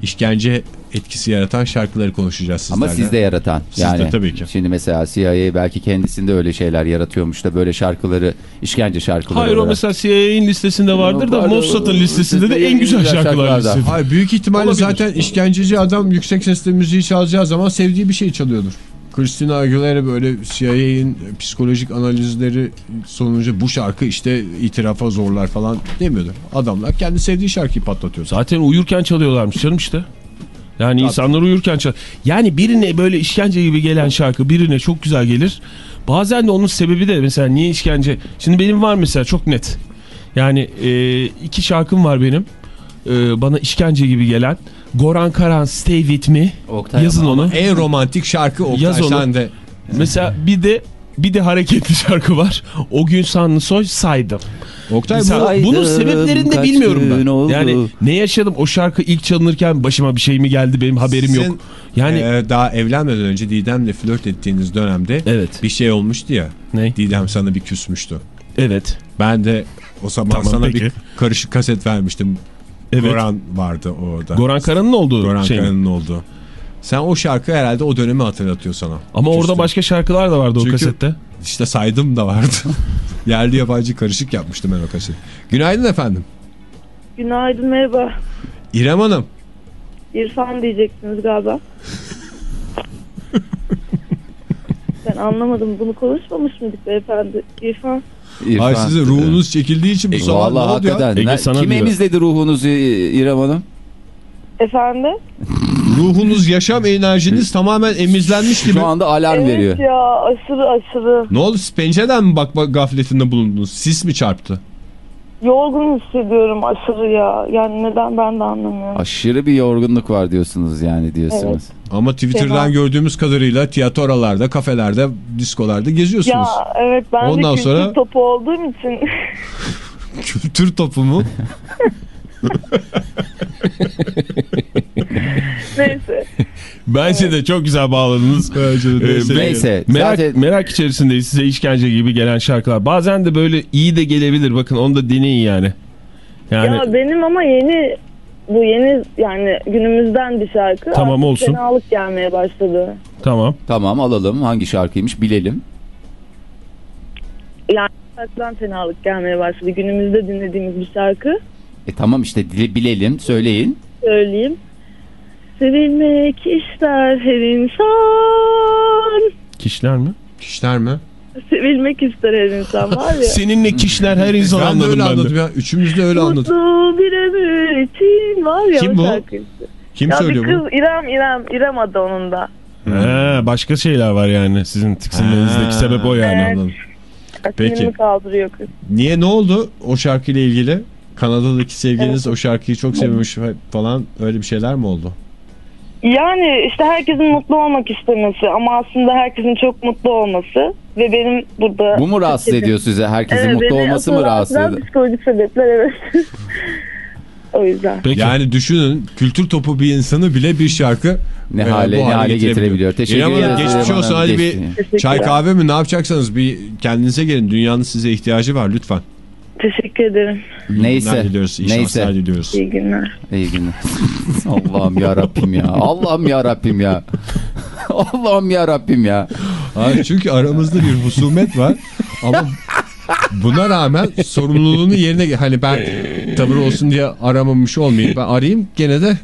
işkence etkisi yaratan şarkıları konuşacağız sizlerle. Ama sizde yaratan. Sizde yani, tabii ki. Şimdi mesela CIA belki kendisinde öyle şeyler yaratıyormuş da böyle şarkıları, işkence şarkıları Hayır o olarak. mesela CIA'in listesinde vardır da. Mossad'ın listesinde de en güzel şarkılar listesi. Hayır, büyük ihtimalle Olabilir. zaten işkenceci adam yüksek sesle müziği çalacağı zaman sevdiği bir şey çalıyordur. Christina Aguilera böyle CIA'in psikolojik analizleri sonucu bu şarkı işte itirafa zorlar falan demiyordur. Adamlar kendi sevdiği şarkıyı patlatıyor. Zaten uyurken çalıyorlarmış canım işte. Yani insanlar uyurken çal. Yani birine böyle işkence gibi gelen şarkı birine çok güzel gelir. Bazen de onun sebebi de mesela niye işkence? Şimdi benim var mesela çok net. Yani e, iki şarkım var benim. E, bana işkence gibi gelen. Goran Karan Stay With Me. Oktay Yazın ama- onu. En romantik şarkı Oktay Yaz onu. sen de. Mesela bir de bir de hareketli şarkı var. O gün Sanlısoy saydım. Oktay Mesela bu Saydım, bunun sebeplerini de bilmiyorum ben. oldu? Yani ne yaşadım o şarkı ilk çalınırken başıma bir şey mi geldi benim haberim Sizin, yok. Yani e, daha evlenmeden önce Didem'le flört ettiğiniz dönemde Evet. bir şey olmuştu ya. ne? Didem sana bir küsmüştü. Evet. Ben de o zaman Tamam, sana peki. bir karışık kaset vermiştim. Evet. Goran vardı orada. Goran Karan'ın olduğu Goran şey. Karan'ın olduğu. Sen o şarkı herhalde o dönemi hatırlatıyor sana. Ama orada Küstüm. başka şarkılar da vardı Çünkü- o kasette. İşte saydım da vardı. Yerli yabancı karışık yapmıştım ben o kaseti. Günaydın efendim. Günaydın merhaba. İrem Hanım. İrfan diyeceksiniz galiba. ben anlamadım. Bunu konuşmamış mıydık beyefendi? İrfan. İrfan. Ay sizin ruhunuz çekildiği için bu E, sabah ne oldu ya? hakikaten. Ege Ne- sana Kim diyor. emizledi ruhunuzu İrem Hanım? Efendim? Ruhunuz, yaşam enerjiniz tamamen emizlenmiş gibi. Şu anda alarm evet veriyor. ya aşırı aşırı. Ne oldu? Pencereden mi bakma gafletinde bulundunuz? Sis mi çarptı? Yorgun hissediyorum aşırı ya. Yani neden ben de anlamıyorum. Aşırı bir yorgunluk var diyorsunuz yani diyorsunuz. Ama Twitter'dan Fena. gördüğümüz kadarıyla tiyatrolarda, kafelerde, diskolarda geziyorsunuz. Ya evet ben Ondan de kültür sonra- topu olduğum için Kültür topu mu? neyse. Bence de çok güzel bağladınız. Bence de. Ee, Neyse, Merak, zaten- merak içerisindeyiz size işkence gibi gelen şarkılar. Bazen de böyle iyi de gelebilir. Bakın onu da deneyin yani. Yani Ya benim ama yeni bu yeni yani günümüzden bir şarkı. Tamam, Artık olsun. Fenalık gelmeye başladı. tamam. Tamam alalım. Hangi şarkıymış bilelim. Yani şarkıdan fenalık gelmeye başladı. Günümüzde dinlediğimiz bir şarkı. E tamam işte dile- bilelim söyleyin. Söyleyeyim. Sevilmek ister her insan. Kişiler mi? Kişiler mi? Sevilmek ister her insan var ya. Seninle kişiler her insan Ben de anladım öyle ben de. anladım ya. Üçümüz de öyle anladık. Mutlu bir ömür için var ya Kim bu? Kim Ya bir söylüyor kız bunu? İrem İrem İrem adı onun da. He, başka şeyler var yani sizin tiksinmenizdeki sebep o yani. Evet. Anladım. Peki. kaldırıyor kız. Niye ne oldu o şarkıyla ilgili? Kanada'daki sevgiliniz o şarkıyı çok sevmiş falan öyle bir şeyler mi oldu? Yani işte herkesin mutlu olmak istemesi ama aslında herkesin çok mutlu olması ve benim burada... Bu mu rahatsız ediyor size? Herkesin Evet, mutlu olması mı rahatsız ediyor? Psikolojik sebepler evet. o yüzden. Peki. Yani düşünün kültür topu bir insanı bile bir şarkı Ne e, hale, ne hale getirebiliyor. Teşekkür İrem Hanım, ederiz. geçmiş olsun. Hadi bir çay kahve mi ne yapacaksanız bir kendinize gelin. Dünyanın size ihtiyacı var lütfen. Teşekkür ederim. Neyse. Diliyoruz. İyi Neyse. diliyoruz. İyi günler. İyi günler. Allah'ım ya Rabbim ya. Allah'ım ya Rabbim ya. Allah'ım ya Rabbim ya. Abi çünkü aramızda bir husumet var ama buna rağmen sorumluluğunu yerine hani ben tavır olsun diye aramamış olmayayım. Ben arayayım gene de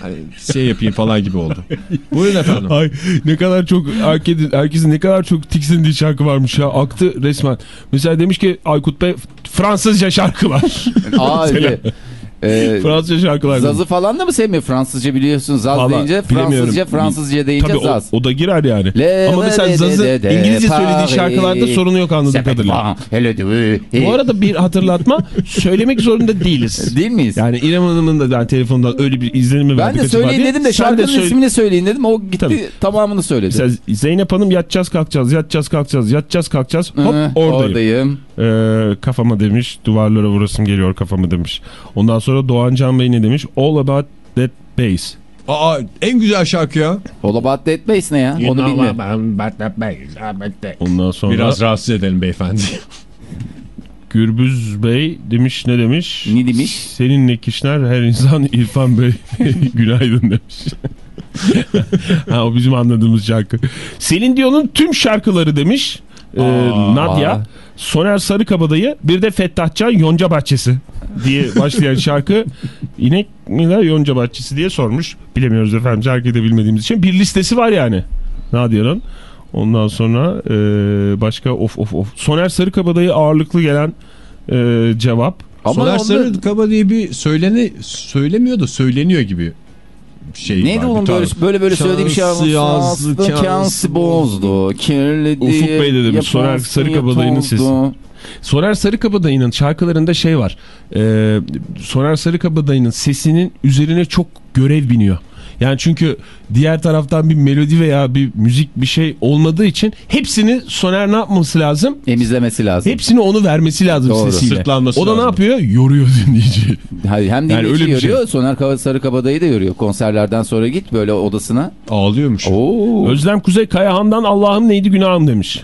hani şey yapayım falan gibi oldu. Buyurun efendim. Ay ne kadar çok herkesin, herkesin ne kadar çok tiksindiği şarkı varmış ya. Aktı resmen. Mesela demiş ki Aykut Bey Fransızca şarkılar. Abi. Ee, Fransızca şarkılar. Zazı falan da mı sevmiyor? Fransızca biliyorsun. Zaz Vallahi deyince. Fransızca, Fransızca deyince Tabii o, zaz. o da girer yani. Le- Ama mesela Zaz'ı İngilizce söylediği şarkılarda sorunu yok anladığım kadarıyla. Bu arada bir hatırlatma söylemek zorunda değiliz. Değil miyiz? Yani İrem Hanım'ın da ben telefondan öyle bir izlenimi ben verdik de söyleyin dedim de şarkının söyle- ismini söyleyin dedim. O gitti Tabii. tamamını söyledi. Mesela Zeynep Hanım yatacağız kalkacağız yatacağız kalkacağız yatacağız kalkacağız hop Hı, oradayım. Ee, kafama demiş duvarlara vurasım geliyor kafamı demiş. Ondan sonra Doğan Can Bey ne demiş? All about that bass. Aa en güzel şarkı ya. All About That Bass ne ya? Onu bilmiyorum. Ondan sonra Biraz rahatsız edelim beyefendi. Gürbüz Bey demiş ne demiş? Ne demiş? Seninle kişner her insan İrfan Bey günaydın demiş. ha, o bizim anladığımız şarkı. Selin Dion'un tüm şarkıları demiş. Ee, Nadia. Soner Sarıkabadayı bir de Fettahcan Yonca Bahçesi diye başlayan şarkı inek mi de Yonca Bahçesi diye sormuş. Bilemiyoruz efendim şarkıyı da bilmediğimiz için. Bir listesi var yani Nadia'nın. Ondan sonra e, başka of of of. Soner Sarıkabadayı ağırlıklı gelen e, cevap. Ama Soner onda- Sarı Kaba diye bir söyleni, söylemiyor da söyleniyor gibi şey Neydi var. tane. böyle böyle, böyle söylediği bir şey Şansı yazdı, kansı bozdu. Kirli Ufuk diye Bey de demiş, Soner Sarıkabadayı'nın sesi. Soner Sarıkabadayı'nın şarkılarında şey var. E, Soner Sarıkabadayı'nın sesinin üzerine çok görev biniyor. Yani çünkü diğer taraftan bir melodi veya bir müzik bir şey olmadığı için hepsini Soner ne yapması lazım? Emizlemesi lazım. Hepsini onu vermesi lazım Doğru. sesiyle. Sırtlanması o da ne lazım. yapıyor? Yoruyor dinleyiciyi. Hayır, hem Yani dinleyici öyle bir şey. yoruyor. Soner Kaba- Sarıkabadayı da yoruyor. Konserlerden sonra git böyle odasına. Ağlıyormuş. Oo. Özlem Kuzey Kayahan'dan Allah'ım neydi günahım demiş.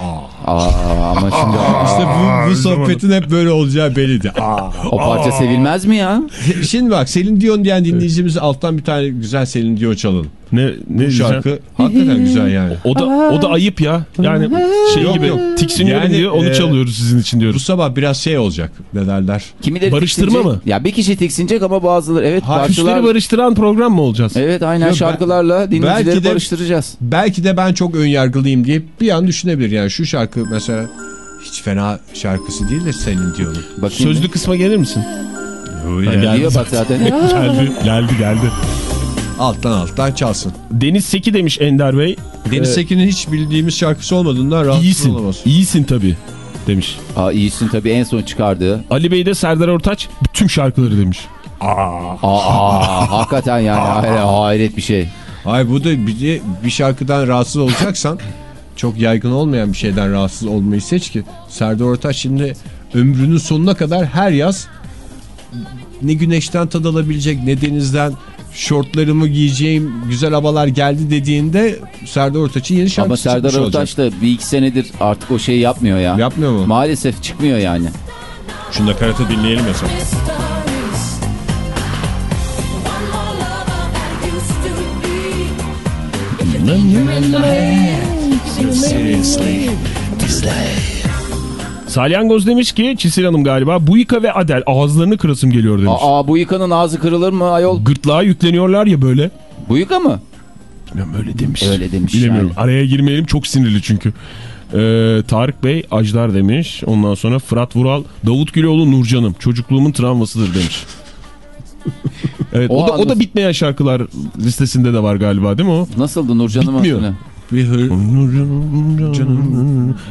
Aa, ama şimdi İşte bu, bu sohbetin hep böyle olacağı belliydi. Aa. o parça sevilmez mi ya? Şimdi bak Selin Dion diyen dinleyicimize alttan bir tane güzel Selin Dion çalalım. Ne, ne Bu diyeceğim? şarkı hakikaten güzel yani. O da o da ayıp ya. Yani şey Yok, gibi yok. tiksiniyorum Yani, diyor onu e, çalıyoruz sizin için Bu diyoruz. sabah biraz şey olacak ne derler. Kimileri Barıştırma tiksinecek. mı? Ya bir kişi tiksinecek ama bazıları evet Ha, parçalar. Barıştıran program mı olacağız? Evet aynen Yok, ben- şarkılarla dinleyicileri belki de- barıştıracağız. Belki de ben çok önyargılıyım diye bir an düşünebilir. Yani şu şarkı mesela hiç fena şarkısı değil de Selin Dion'un. Bakayım. Sözlü kısma gelir misin? bir. Diyor bak zaten. geldi geldi geldi. Alttan alttan çalsın. Deniz Seki demiş Ender Bey. Deniz Ee, Sekin'in hiç bildiğimiz şarkısı olmadığından rahatsız İyisin. olamaz. İyisin tabii demiş. Aa, iyisin tabii en son çıkardığı. Ali Bey de Serdar Ortaç tüm şarkıları demiş. Aa, hakikaten yani hayret, hayret bir şey. Hayır bu da bir, bir şarkıdan rahatsız olacaksan çok yaygın olmayan bir şeyden rahatsız olmayı seç ki. Serdar Ortaç şimdi ömrünün sonuna kadar her yaz ne güneşten tad alabilecek ne denizden şortlarımı giyeceğim güzel havalar geldi dediğinde Serdar Ortaç'ın yeni şarkısı Ama Serdar Ortaç da bir iki senedir artık o şeyi yapmıyor ya. Yapmıyor mu? Maalesef çıkmıyor yani. Şunu da karate dinleyelim mesela. Salyangoz demiş ki Çisil Hanım galiba Buika ve Adel ağızlarını kırasım geliyor demiş. Aa bu yıkanın ağzı kırılır mı ayol? Gırtlağa yükleniyorlar ya böyle. Bu yıka mı? Bilmiyorum öyle demiş. Öyle demiş Bilemiyorum. yani. Araya girmeyelim çok sinirli çünkü. Ee, Tarık Bey Ajdar demiş. Ondan sonra Fırat Vural Davut Güloğlu Nurcanım çocukluğumun travmasıdır demiş. evet, o, O da, o da bitmeyen şarkılar listesinde de var galiba değil mi o? Nasıldı Nurcan'ın Bitmiyor. aslında? Bir hır...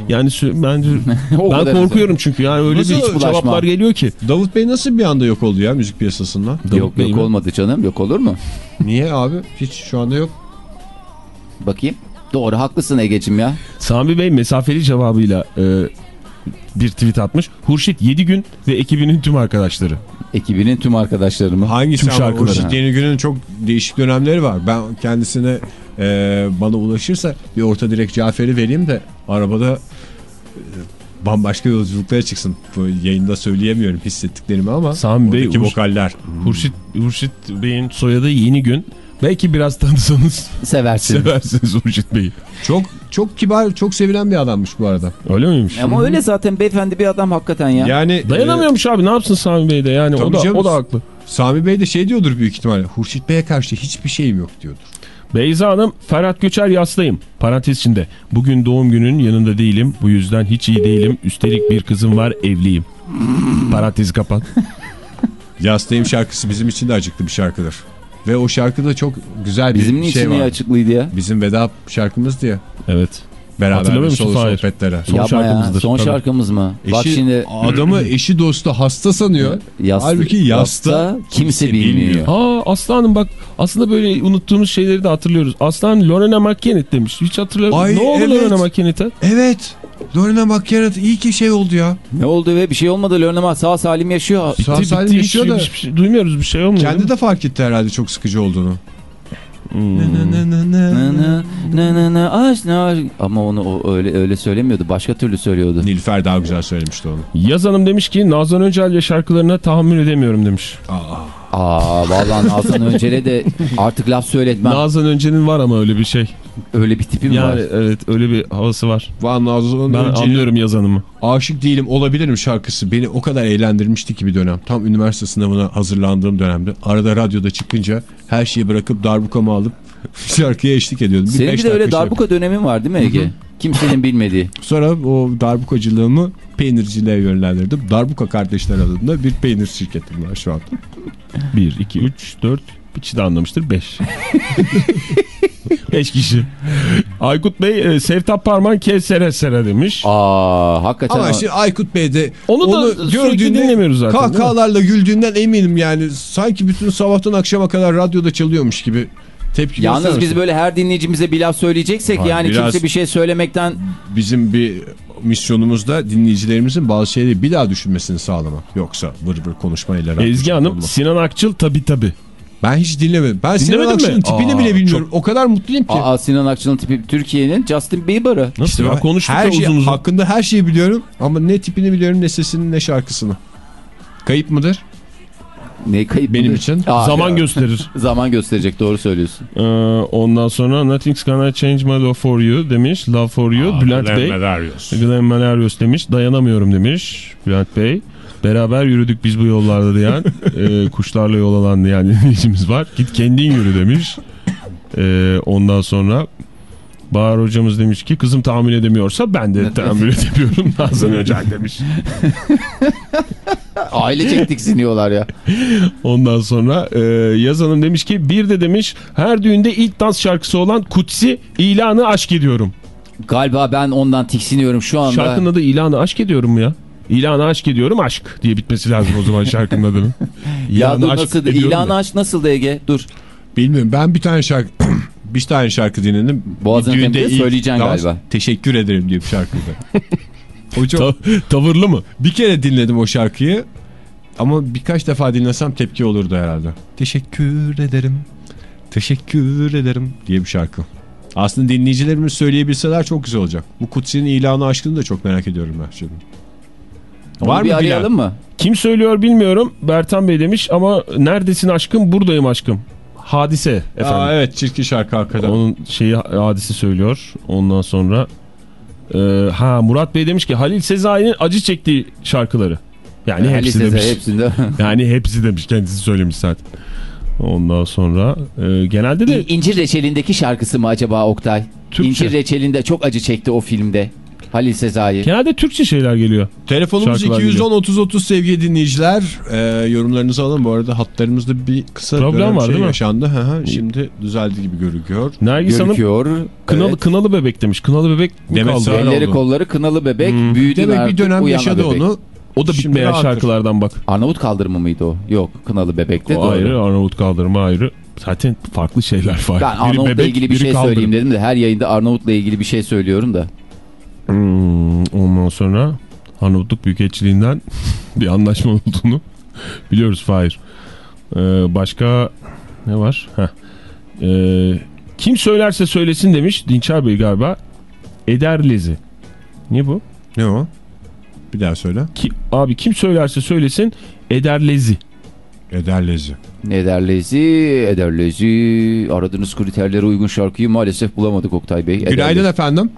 Yani bence ben korkuyorum çünkü yani öyle Nasıl bir hiç cevaplar bulaşma? geliyor ki. Davut Bey nasıl bir anda yok oldu ya müzik piyasasından? Davut Yok Bey yok mi? olmadı canım yok olur mu? Niye abi? Hiç şu anda yok. Bakayım. Doğru haklısın Ege'cim ya. Sami Bey mesafeli cevabıyla e, bir tweet atmış. Hurşit 7 gün ve ekibinin tüm arkadaşları. Ekibinin tüm arkadaşları mı? Hangisi Tüm şarkıları. Hurşit Yeni Gün'ün çok değişik dönemleri var. Ben kendisine e, bana ulaşırsa bir orta direkt Cafer'i vereyim de arabada e, bambaşka yolculuklara çıksın. Bu yayında söyleyemiyorum hissettiklerimi ama Sami Bey, Hurş- vokaller. Hurşit, Hurşit Bey'in soyadı Yeni Gün. Belki biraz tanısanız Seversin. seversiniz Hurşit Bey'i. Çok çok kibar, çok sevilen bir adammış bu arada. Öyle miymiş? Ama öyle zaten beyefendi bir adam hakikaten ya. Yani Dayanamıyormuş abi ne yapsın Sami Bey de yani o da, canım. o da haklı. e, Sami Bey de şey diyordur büyük ihtimalle. Hurşit Bey'e karşı hiçbir şeyim yok diyordur. Beyza Hanım Ferhat Göçer yastayım. Parantez içinde. Bugün doğum günün yanında değilim. Bu yüzden hiç iyi değilim. Üstelik bir kızım var evliyim. Parantezi kapat. Yastayım şarkısı bizim için de acıklı bir şarkıdır. Ve o şarkıda çok güzel bir Bizim şey için niye var. açıklıydı ya? Bizim veda şarkımızdı ya. Evet. Beraber Hatırlamıyor musun Fahir? sohbetlere. Son Yapma ya. şarkımızdır. Son Tabii. şarkımız mı? Bak Eşi, şimdi adamı eşi dostu hasta sanıyor. yasta, Halbuki yasta kimse bilmiyor. Aa Aslanım bak aslında böyle unuttuğumuz şeyleri de hatırlıyoruz. Aslan Lorena McKennitt demiş. Hiç hatırlamıyorum. Ne oldu evet. Lorena McKennitt'e? Evet. Lorena McKenna iyi ki şey oldu ya. Ne oldu ve bir şey olmadı. Lörnema sağ salim yaşıyor. Sağ Bitti, salim bitti. yaşıyor Hiç- da hiçbir şey- duymuyoruz bir şey olmuyor. kendi de fark etti herhalde çok sıkıcı olduğunu. Aşk ne aşk. Ama onu o öyle öyle söylemiyordu. Başka türlü söylüyordu. Nilüfer daha güzel söylemişti onu. Yaz Hanım demiş ki Nazan Öncel'le şarkılarına tahammül edemiyorum demiş. Aa vallahi Nazan Öncel'e de artık laf söyletmem. Nazan Öncel'in var ama öyle bir şey. Öyle bir tipi mi Yani var? evet öyle bir havası var. Van Nazlı'nın Ben önce anlıyorum Yaz Hanım'ı. Aşık Değilim Olabilirim şarkısı beni o kadar eğlendirmişti ki bir dönem. Tam üniversite sınavına hazırlandığım dönemde. Arada radyoda çıkınca her şeyi bırakıp darbukamı alıp şarkıya eşlik ediyordum. Bir Senin bir de öyle darbuka dönemin var değil mi Ege? Kimsenin bilmediği. Sonra o darbukacılığımı peynirciliğe yönlendirdim. Darbuka Kardeşler adında bir peynir şirketim var şu an. 1, 2, 3, 4. Bir kişi de anlamıştır. 5. 5 kişi. Aykut Bey e, Sevtap Parman Kevser'e sere demiş. Aa hakikaten. Ama şimdi Aykut Bey de Onu da sürekli dinlemiyoruz zaten, kahkahalarla güldüğünden eminim yani. Sanki bütün sabahtan akşama kadar radyoda çalıyormuş gibi tepki Yalnız biz böyle her dinleyicimize bir laf söyleyeceksek Hayır, yani kimse bir şey söylemekten Bizim bir misyonumuzda dinleyicilerimizin bazı şeyleri bir daha düşünmesini sağlamak. Yoksa vır vır konuşmayla. Ezgi Hanım olmaz. Sinan Akçıl tabi tabi. Ben hiç dinlemedim. Ben Sinan Dinlemedin mi? Aksu'nun tipini Aa, bile bilmiyorum. O kadar mutluyum ki. Aa, Sinan Akçıl'ın tipi Türkiye'nin Justin Bieber'ı. Nasıl İşte ya ben konuştuk her şey, uzun uzun. Hakkında her şeyi biliyorum ama ne tipini biliyorum ne sesini ne şarkısını. Kayıp mıdır? Ne kayıp Benim mıdır? için Aa, Zaman ya. gösterir. Zaman gösterecek doğru söylüyorsun. Ee, ondan sonra Nothing's Gonna Change My Love For You demiş. Love For You. Bülent Bey. Glenn Menarius demiş. Dayanamıyorum demiş Bülent Bey. Beraber yürüdük biz bu yollarda diyen e, kuşlarla yol alan diyen dinleyicimiz var. Git kendin yürü demiş. E, ondan sonra Bahar hocamız demiş ki kızım tahammül edemiyorsa ben de tahammül edemiyorum. Nazan Öcel demiş. Ailecek tiksiniyorlar ya. Ondan sonra e, Yaz Hanım demiş ki bir de demiş her düğünde ilk dans şarkısı olan Kutsi ilanı aşk ediyorum. Galiba ben ondan tiksiniyorum şu anda. Şarkının adı ilanı aşk ediyorum mu ya? İlanı aşk ediyorum aşk diye bitmesi lazım o zaman şarkının adının. ya dur nasıl ediyorum ilanı aşk nasıldı Ege? Dur. bilmiyorum. Ben bir tane şarkı bir tane şarkı dinledim. Boğazını Bir düğünde söyleyeceksin dans, galiba. Teşekkür ederim diye bir şarkıydı. o çok, Ta- tavırlı mı? bir kere dinledim o şarkıyı. Ama birkaç defa dinlesem tepki olurdu herhalde. Teşekkür ederim. Teşekkür ederim diye bir şarkı. Aslında dinleyicilerimiz söyleyebilseler çok güzel olacak. Bu Kutsi'nin ilanı aşkını da çok merak ediyorum ben şimdi. Onu Var bir mı bilen? arayalım mı? Kim söylüyor bilmiyorum. Bertan Bey demiş ama neredesin aşkım buradayım aşkım. Hadise efendim. Aa, evet çirkin şarkı hakikaten. Onun şeyi hadise söylüyor. Ondan sonra e, ha Murat Bey demiş ki Halil Sezai'nin acı çektiği şarkıları. Yani Ali hepsi Sezer demiş. hepsinde. Yani hepsi demiş kendisi söylemiş zaten. Ondan sonra e, genelde de İncir Reçeli'ndeki şarkısı mı acaba Oktay? Türkçe. İncir Reçeli'nde çok acı çekti o filmde. Halil Sezai. genelde Türkçe şeyler geliyor. Telefonumuz Şarkılar 210 30 30 sevgili dinleyiciler. Ee, yorumlarınızı alın. Bu arada hatlarımızda bir kısa Problem dönem var, şey değil mi? yaşandı. Hı hı, Şimdi düzeldi gibi görünüyor. Nergis Hanım kınalı, Evet. kınalı bebek demiş. Kınalı bebek mi Demet kaldı? Elleri oldu. kolları kınalı bebek. Hmm. Büyüdün Demek artık bir dönem yaşadı bebek. onu. O da bitmeyen şarkılardan bak. Arnavut kaldırımı mıydı o? Yok kınalı bebekte. O doğru. ayrı Arnavut kaldırma ayrı. Zaten farklı şeyler var. Ben Arnavut'la bebek, ilgili bir şey kaldırım. söyleyeyim dedim de her yayında Arnavut'la ilgili bir şey söylüyorum da. Hmm, ondan sonra Arnavutluk Büyükelçiliğinden bir anlaşma olduğunu biliyoruz Fahir. Ee, başka ne var? Heh. Ee, kim söylerse söylesin demiş Dinçer Bey galiba. Eder Lezi. Niye bu? Ne o? Bir daha söyle. Ki, abi kim söylerse söylesin Eder Lezi. Ederlezi. Ederlezi, Ederlezi. Aradığınız kriterlere uygun şarkıyı maalesef bulamadık Oktay Bey. Günaydın Ederlezi. efendim.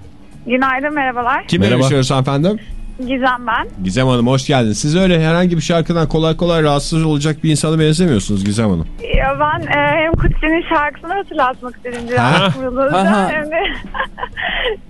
Günaydın merhabalar. Kimle Merhaba. görüşüyoruz efendim? Gizem ben. Gizem Hanım hoş geldiniz. Siz öyle herhangi bir şarkıdan kolay kolay rahatsız olacak bir insana benzemiyorsunuz Gizem Hanım. Ya ben e, hem Kutsi'nin şarkısını hatırlatmak istedim Ha. biraz kurulunca Ha, ha. hem de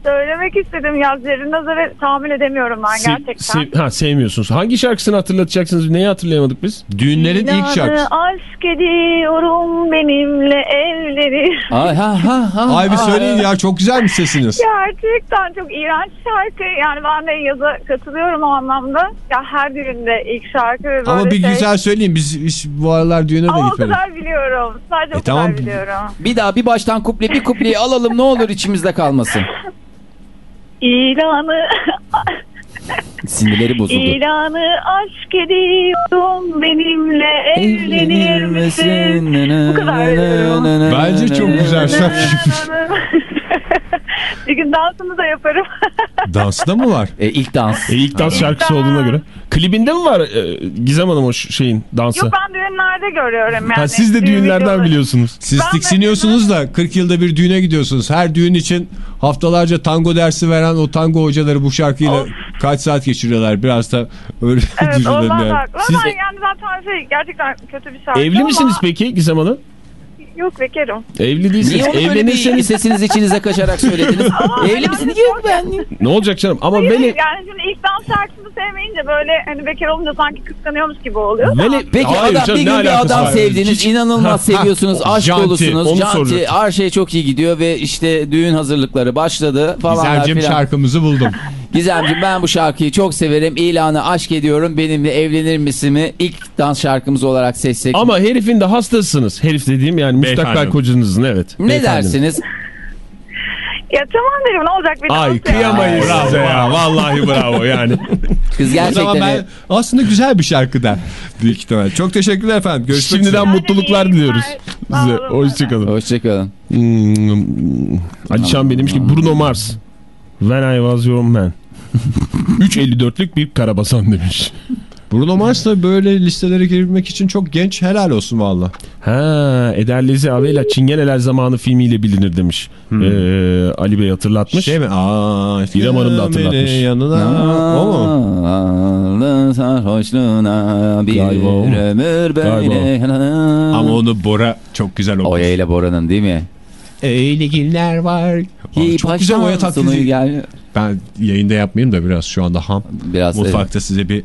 Söylemek istedim ya. Zerrin Nazar'ı tahammül edemiyorum ben Se- gerçekten. se- ha, sevmiyorsunuz. Hangi şarkısını hatırlatacaksınız? Neyi hatırlayamadık biz? Düğünlerin ilk İlanı şarkısı. aşk ediyorum benimle evlenir. Ay ha ha ha. Ay bir söyleyin ya çok güzelmiş sesiniz. Gerçekten çok iğrenç şarkı. Yani ben de yaza katılıyorum o anlamda. Ya her düğünde ilk şarkı ve böyle Ama bir şey. güzel söyleyin biz hiç bu aralar düğüne de Ama o gitmedik. kadar biliyorum. Sadece E o tamam. kadar biliyorum. Bir daha bir baştan kuple bir kupleyi alalım ne olur içimizde kalmasın. İlanı Sinirleri bozuldu. İlanı aşk ediyorum benimle evlenir misin? Bu kadar. Bence çok güzel şarkı. Bir gün dansını da yaparım. Dansı da mı var? E, ilk dans. E, ilk dans şarkısı olduğuna göre. Klibinde mi var e, Gizem Hanım o şeyin dansı? Yok ben düğünlerde görüyorum yani. ha, siz de Düğün düğünlerden videoları. biliyorsunuz. Siz Ben de- tiksiniyorsunuz da 40 yılda bir düğüne gidiyorsunuz. Her düğün için haftalarca tango dersi veren o tango hocaları bu şarkıyla Of. kaç saat geçiriyorlar. Biraz da öyle Evet düşünün yani. haklı Siz- yani zaten şey gerçekten kötü bir şarkı Evli ama- misiniz peki Gizem Hanım? Yok bekarım. Evli değilsiniz. Evlenirseniz sesiniz içinize kaçarak söylediniz? Ama Evli yani misin? çok- Yok ben. ne olacak canım? Ama Hayır, Veli... yani şimdi ilk dans şarkısını sevmeyince böyle hani bekar olunca sanki kıskanıyormuş gibi oluyor. da. Veli... Peki Hayır adam canım, bir gün bir adam var? sevdiniz, Hiç- inanılmaz seviyorsunuz, aşk janti, dolusunuz, janti, her şey çok iyi gidiyor ve işte düğün hazırlıkları başladı falan Gizemciğim filan. şarkımızı buldum. Gizemciğim ben bu şarkıyı çok severim. İlanı aşk ediyorum. Benimle evlenir misin mi? İlk dans şarkımız olarak seçsek. Ama herifin de hastasınız. Herif dediğim yani müstakbel Beyefendi. kocanızın evet. ne Beyefendinin. dersiniz? Ya tamam derim ne olacak bir dans Ay ya. kıyamayız Bravo size ya. Vallahi bravo yani. Kız O gerçekten zaman ben aslında güzel bir şarkı der. Büyük ihtimal. Çok teşekkürler efendim. Görüşmek Şimdiden üzere. mutluluklar iyi diliyoruz size. Hoşçakalın. Hoşçakalın. Hmm, Bey demiş ki Bruno Mars. When I was your man. 3.54'lük bir karabasan demiş. Bruno Mars da böyle listelere girebilmek için çok genç. Helal olsun valla. Ha, Ederlezi Avela Çingeneler Zamanı filmiyle bilinir demiş. Ee, Ali Bey hatırlatmış. Şey mi? Aa, İrem Hanım da hatırlatmış. Yanına. O mu? Sarhoşluğuna bir Galiba o mu? ömür böyle. Ama onu Bora çok güzel okumuş. Oya ile Bora'nın değil mi? Öyle günler var. Aa, çok güzel Oya taklidi. Ben yayında yapmayayım da biraz şu anda ham. Biraz evet. Mutfakta size bir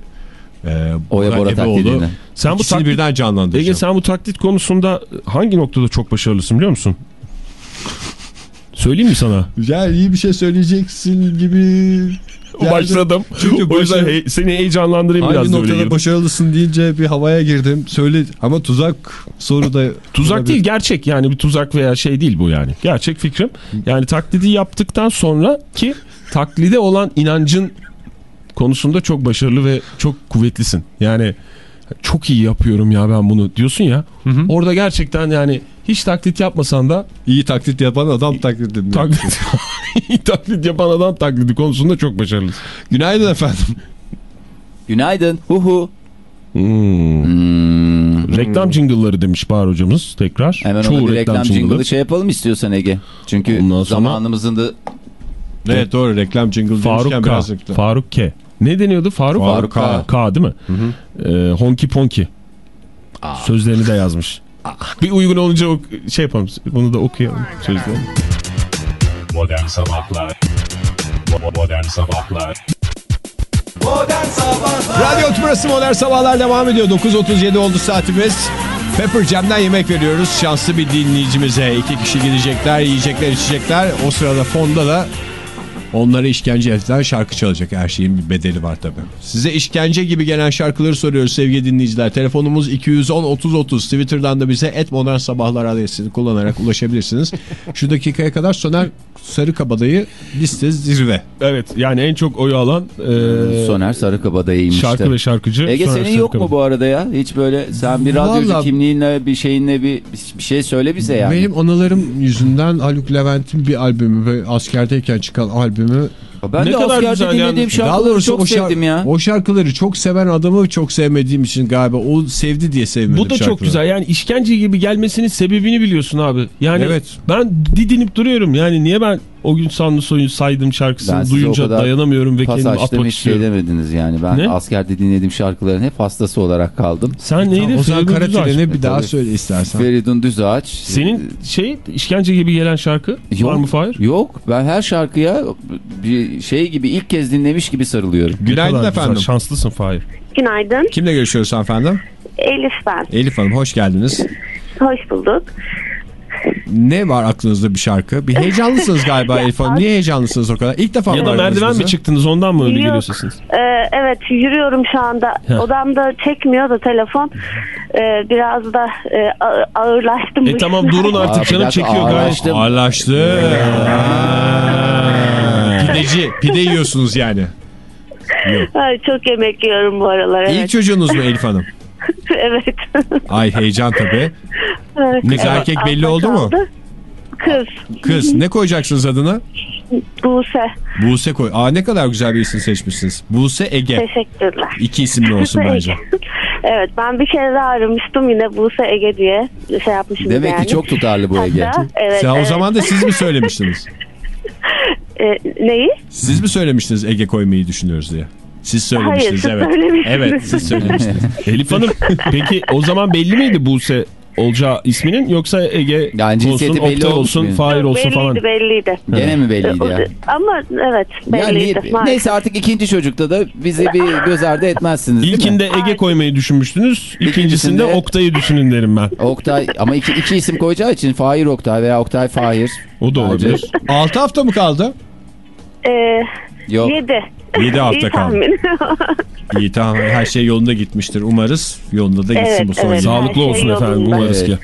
e, Oya Bora Ebeoğlu taklidini. Sen bu İkisini taklit, birden canlandıracağım. Ege sen bu taklit konusunda hangi noktada çok başarılısın biliyor musun? Söyleyeyim mi sana? Ya iyi bir şey söyleyeceksin gibi. geldi. Başladım. Çünkü o yüzden başarı- hey- seni heyecanlandırayım biraz öyle noktada başarılısın deyince bir havaya girdim. Söyle ama tuzak soru da Tuzak olabilir. değil gerçek yani bir tuzak veya şey değil bu yani. Gerçek fikrim. Yani taklidi yaptıktan sonra ki taklide olan inancın konusunda çok başarılı ve çok kuvvetlisin. Yani çok iyi yapıyorum ya ben bunu diyorsun ya. Orada gerçekten yani hiç taklit yapmasan da İyi taklit yapan adam taklidi. mi? taklit, iyi taklit yapan adam taklidi konusunda çok başarılı. Günaydın efendim. Günaydın. Hu hu. Hmm. Hmm. Reklam jingle'ları demiş Bahar hocamız tekrar. Hemen Çoğu bir reklam jingle'ı. şey yapalım istiyorsan Ege. Çünkü Ondan sonra- zamanımızın da Evet doğru reklam jingle Faruk demişken K. Faruk K. Ne deniyordu? Faruk, Faruk K. K değil mi? Ee, honki Ponki. Sözlerini de yazmış. Bir uygun olunca ok- şey yapalım. Bunu da okuyalım sözlerini. Modern Sabahlar Modern Sabahlar Modern Sabahlar Radyo Tümrüt'ü Modern Sabahlar devam ediyor. 9.37 oldu saatimiz. Pepper Jam'den yemek veriyoruz. Şanslı bir dinleyicimize. iki kişi gidecekler, yiyecekler, içecekler. O sırada fonda da onlara işkence eden şarkı çalacak. Her şeyin bir bedeli var tabii. Size işkence gibi gelen şarkıları soruyoruz sevgili dinleyiciler. Telefonumuz 210-30-30. Twitter'dan da bize et modern sabahlar adresini kullanarak ulaşabilirsiniz. Şu dakikaya kadar Soner Sarıkabadayı liste zirve. Evet yani en çok oyu alan e, Soner Sarıkabadayı'ymış şarkı işte. ve şarkıcı. Ege Soner senin yok mu bu arada ya? Hiç böyle sen bir radyocu Vallahi- kimliğinle bir şeyinle bir, bir şey söyle bize yani. Benim anılarım yüzünden Haluk Levent'in bir albümü ve askerdeyken çıkan albümü ben Ne de kadar askerde güzel dinlediğim yani. şarkıları çok o, sevdim ya. o şarkıları çok seven adamı çok sevmediğim için galiba o sevdi diye sevmedim Bu da çok şarkıları. güzel yani işkence gibi gelmesinin sebebini biliyorsun abi. Yani Evet. ben didinip duruyorum yani niye ben O gün Sanlı Soy'un saydım Ben şarkısını o duyunca dayanamıyorum ve kendimi atmak hiç şey istiyorum. demediniz yani. Ben Ne? askerde dinlediğim şarkıların hep hastası olarak kaldım. Sen neydi? o zaman Feridun kara Düzağaç. treni bir daha Tabii. söyle istersen. Feridun Düzağaç. Senin şey işkence gibi gelen şarkı Yok, var mı Fahir? Yok ben her şarkıya bir şey gibi ilk kez dinlemiş gibi sarılıyorum. Günaydın kadar güzel, efendim. Şanslısın Fahir. Günaydın. Kimle görüşüyoruz efendim? Elif ben. Elif Hanım hoş geldiniz. Hoş bulduk. Ne var aklınızda bir şarkı? Bir heyecanlısınız galiba Elif Hanım. Niye heyecanlısınız o kadar? İlk defa mı Ya da merdiven bizi? mi çıktınız ondan mı öyle Yok. geliyor sesiniz? Ee, evet yürüyorum şu anda. Heh. Odamda çekmiyor da telefon. Ee, biraz da e, ağırlaştım. E tamam durun Aa, artık bir canım çekiyor gayet. Ağırlaştı. Pideci. Pide yiyorsunuz yani. Ay, çok yemek yiyorum bu aralar. İlk Evet. çocuğunuz mu Elif Hanım? evet. Ay heyecan tabii. Evet. Kız erkek belli oldu mu? Kız. Kız. Ne koyacaksınız adına? Buse. Buse koy. Aa ne kadar güzel bir isim seçmişsiniz. Buse Ege. Teşekkürler. İki isimli olsun bence. Ege. evet ben bir kere daha aramıştım yine Buse Ege diye şey yapmışım. Demek yani. ki çok tutarlı bu Ege. Hatta, evet, Sen o evet. zaman da siz mi söylemiştiniz? E, neyi? Siz mi söylemiştiniz Ege koymayı düşünüyoruz diye? Siz söylemiştiniz siz evet. söylemiştiniz. Evet siz söylemiştiniz. Elif Hanım peki o zaman belli miydi Buse olacağı isminin yoksa Ege Yani cinsiyeti olsun, belli Oktay olmuş olsun? Fahir olsun belliydi falan. belliydi. Gene mi belliydi O- ya? Ama evet Yani belliydi. maalesef. neyse artık ikinci çocukta da bizi bir göz ardı etmezsiniz değil mi? İlkinde Ege koymayı düşünmüştünüz. İkincisinde İkincisinde- Oktay'ı düşünün derim ben. Oktay ama iki, iki isim koyacağı için Fahir Oktay veya Oktay Fahir. O da olabilir. 6 hafta mı kaldı? Ee, Yok. Yedi hafta İyi kaldı. İyi tamam her şey yolunda gitmiştir. Umarız yolunda da gitsin Evet, bu son evet. Sağlıklı şey olsun efendim yolunda. umarız ki. Evet.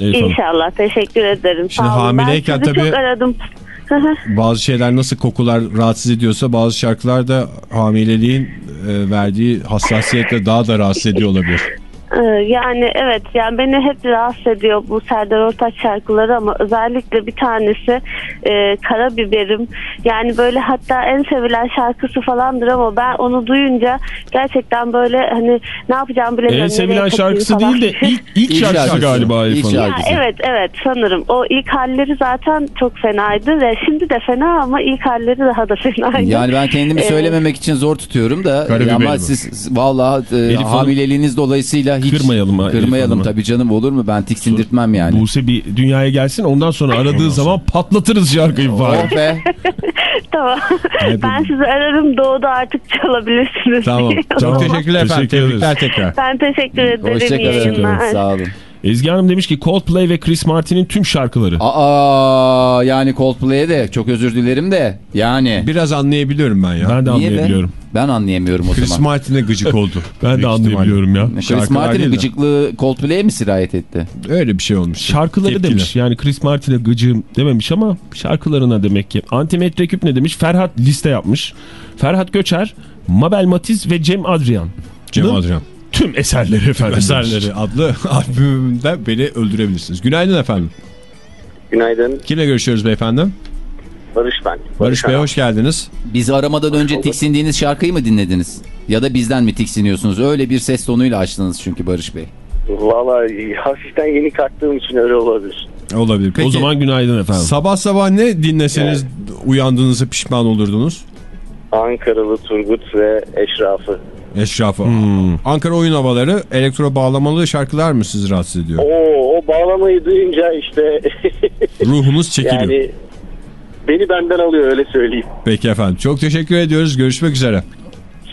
Elif Hanım. İnşallah teşekkür ederim. Şimdi Sağ olun. hamileyken tabii- çok aradım. Bazı şeyler nasıl kokular rahatsız ediyorsa bazı şarkılar da hamileliğin e, verdiği hassasiyetle daha da rahatsız ediyor olabilir. Ee, Yani evet yani beni hep rahatsız ediyor bu Serdar Ortaç şarkıları ama özellikle bir tanesi e, Karabiberim yani böyle hatta en sevilen şarkısı falandır ama ben onu duyunca gerçekten böyle hani ne yapacağımı bilemiyorum. En sevilen şarkısı takayım değil de falan. ilk, ilk, İlk şarkısı, şarkısı. galiba Elif İlk Hanım. Ya evet evet sanırım o ilk halleri zaten çok fenaydı ve şimdi de fena ama ilk halleri daha da fenaydı. Yani ben kendimi Evet. söylememek için zor tutuyorum da ama siz vallahi e, hamileliğiniz dolayısıyla hiç Kırmayalım ha kırmayalım tabii canım olur mu ben tiksindirtmem yani. Buse bir dünyaya gelsin ondan sonra aradığı zaman patlatırız şarkıyı Fahir. Oh be. tamam. Evet. ben sizi ararım doğuda artık çalabilirsiniz. Tamam. Çok teşekkürler efendim. Teşekkür. Tebrikler tekrar. Ben teşekkür ederim. Hoşçakalın. yayınlar. Sağ olun. Ezgi Hanım demiş ki Coldplay ve Chris Martin'in tüm şarkıları. Aa yani Coldplay'e de çok özür dilerim de yani. Biraz anlayabiliyorum ben ya. Ben de Niye be? anlayabiliyorum. Ben anlayamıyorum o Chris zaman. Martin'e gıcık oldu. Ben de anlayabiliyorum ya. Chris Martin'in gıcıklığı Coldplay'e mi sirayet etti? ihtimalle. Öyle bir şey olmuş. Şarkıları Tepkili. demiş. Yani Chris Martin'e gıcığım dememiş ama şarkılarına demek ki. Antimetre küp ne demiş? Ferhat liste yapmış. Ferhat Göçer, Mabel Matiz ve Cem Adrian. Cem Adrian. Tüm eserleri efendim. demiş. Eserleri adlı albümümde beni öldürebilirsiniz. Günaydın efendim. Günaydın. Kimle görüşüyoruz beyefendi? Barış ben. Barış Bey Hanım. hoş geldiniz. Bizi aramadan önce tiksindiğiniz şarkıyı mı dinlediniz? Ya da bizden mi tiksiniyorsunuz? Öyle bir ses tonuyla açtınız çünkü Barış Bey. Valla hafiften yeni kalktığım için öyle olabilir. Olabilir. Peki O zaman günaydın efendim. sabah sabah ne dinleseniz uyandığınızda pişman olurdunuz? Ankaralı Turgut ve Eşraf'ı. Eşrafı. Hmm. Ankara oyun havaları elektro bağlamalı şarkılar mı sizi rahatsız ediyor? Oo, o bağlamayı duyunca işte Ruhunuz çekiliyor. yani beni benden alıyor öyle söyleyeyim. Peki efendim. Çok teşekkür ediyoruz. Görüşmek üzere.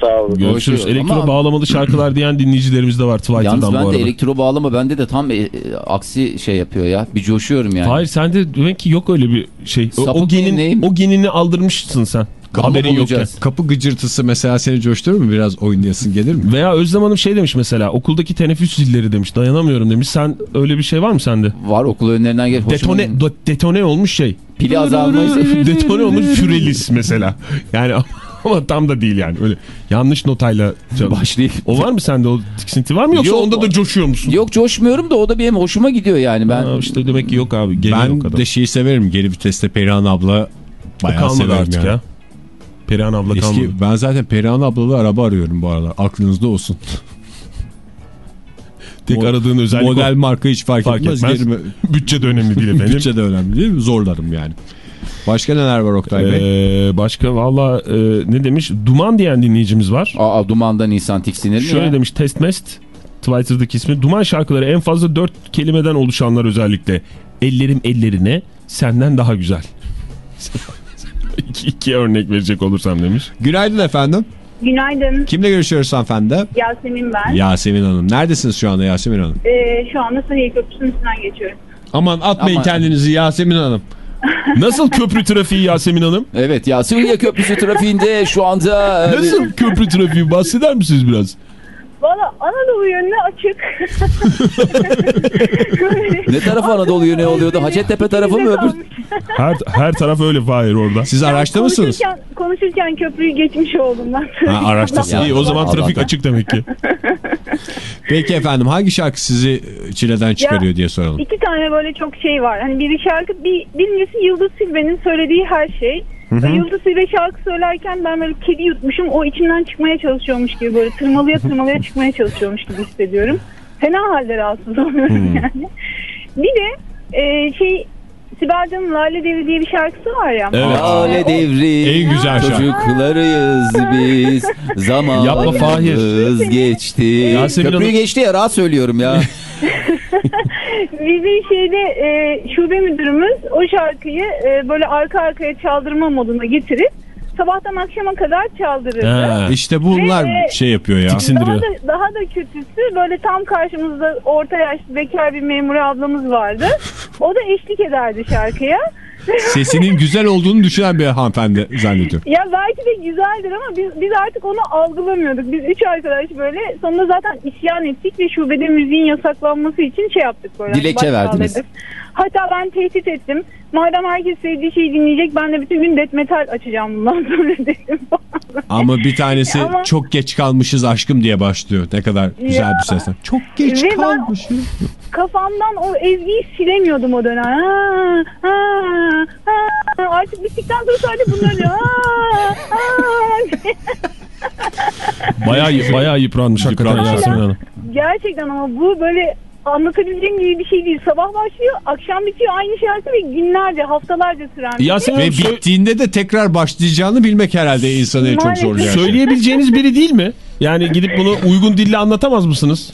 Sağ olun. Görüşürüz. Elektro Ama- bağlamalı şarkılar diyen dinleyicilerimiz de var Twitter'dan Yalnız bu ben arada. de elektro bağlama bende de tam e, e, aksi şey yapıyor ya. Bir coşuyorum yani. Hayır sende demek ki yok öyle bir şey. O, Sapık o genin neyim? o genini aldırmışsın sen. Ama Haberin yokken. bulacağız. Kapı gıcırtısı mesela seni coşturur mu? Biraz oynayasın gelir mi? Veya Özlem Hanım şey demiş mesela okuldaki teneffüs zilleri demiş dayanamıyorum demiş. Sen öyle bir şey var mı sende? Var okul önlerinden geç. Detone, do- detone olmuş şey. Pili azalmış. detone olmuş fürelis mesela. Yani ama tam da değil yani. Öyle yanlış notayla. Başlayıp. O var mı sende o tiksinti var mı yoksa Yok. onda da coşuyor musun? Yok coşmuyorum da o da benim hoşuma gidiyor yani. Ben Ha, işte demek ki yok abi. Ben kadar. de şeyi severim. Geri viteste Perihan abla bayağı severim artık yani. ya. Perihan abla kalmadı. Eski, ben zaten Perihan ablalı araba arıyorum bu aralar. Aklınızda olsun. Tek Mo- aradığın özellik Model o. marka hiç fark, Fark etmez. etmez. Gerime- Bütçe de önemli değil efendim. Bütçe de önemli değil mi? Zorlarım yani. Başka neler var Oktay Bey? Ee, başka valla e, ne demiş? Duman diyen dinleyicimiz var. Aa dumandan insan tiksinir mi Şöyle ya? demiş Test Mest Twitter'daki ismi. Duman şarkıları en fazla dört kelimeden oluşanlar özellikle. Ellerim ellerine senden daha güzel. İki, iki örnek verecek olursam demiş. Günaydın efendim. Günaydın. Kimle görüşüyoruz hanımefendi? Yasemin ben. Yasemin Hanım. Neredesiniz şu anda Yasemin Hanım? Ee, şu anda Sarıya Köprüsü'nün üstünden geçiyorum. Aman atmayın Aman. kendinizi Yasemin Hanım. Nasıl köprü trafiği Yasemin Hanım? Evet ya Suriye Köprüsü trafiğinde şu anda... e, Nasıl köprü trafiği bahseder misiniz biraz? Valla Anadolu yönüne açık. Ne tarafı Anadolu yönü oluyordu? Hacettepe tarafı mı öbür? Her, her taraf öyle Fahir orada. Siz araçta mısınız? konuşurken, konuşurken köprüyü geçmiş oldum ben. Ha, araçtasın. İyi o zaman trafik Allah'tan. açık demek ki. Peki efendim hangi şarkı sizi çileden çıkarıyor diye soralım. İki tane böyle çok şey var. Hani biri şarkı, bir, birincisi Yıldız Silbe'nin söylediği her şey. Ve Yıldız Silbe şarkı söylerken ben böyle kedi yutmuşum. O içimden çıkmaya çalışıyormuş gibi böyle tırmalıya tırmalıya çıkmaya çalışıyormuş gibi hissediyorum. Fena halde rahatsız oluyorum yani. Bir de e, şey Sibel Can'ın Lale Devri diye bir şarkısı var ya. Evet. Lale devri. En güzel şarkı. Çocuklarıyız biz. Yapma Fahir. Zamanımız geçti. Yasemin Köprüyü Hanım- geçti ya rahat söylüyorum ya. Bizim şeyde e, şube müdürümüz o şarkıyı e, böyle arka arkaya çaldırma moduna getirip sabahtan akşama kadar çaldırırdı. Ha. İşte bunlar Ve- şey yapıyor ya. Daha da, daha da kötüsü böyle tam karşımızda orta yaşlı bekar bir memur ablamız vardı. O da eşlik ederdi şarkıya. Sesinin güzel olduğunu düşünen bir hanımefendi zannediyorum. Ya belki de güzeldir ama biz, biz artık onu algılamıyorduk. Biz üç arkadaş böyle sonunda zaten isyan ettik ve şubede müziğin yasaklanması için şey yaptık böyle. Dilekçe verdiniz. edip. Hatta ben tehdit ettim. Madem herkes sevdiği şeyi dinleyecek ben de bütün gün death metal açacağım bundan sonra dedim. Ama bir tanesi Ama- çok geç kalmışız aşkım diye başlıyor. Ne kadar güzel Ya. bir sesle. Çok geç Ve kalmışız. Kafamdan o ezgiyi silemiyordum o dönem. Ha, ha, ha. Artık bittikten sonra sadece bunları ha, ha. Bayağı, bayağı yıpranmış hakikaten Yıpranmış. Yasemin Hanım. Gerçekten ama bu böyle anlatabileceğim gibi bir şey değil. Sabah başlıyor, akşam bitiyor aynı şarkı ve günlerce, haftalarca süren bir şey. Yasemin Ve bittiğinde de tekrar başlayacağını bilmek herhalde insanı en çok Maalesef. zorlayan şey. söyleyebileceğiniz biri değil mi? Yani gidip bunu uygun dille anlatamaz mısınız?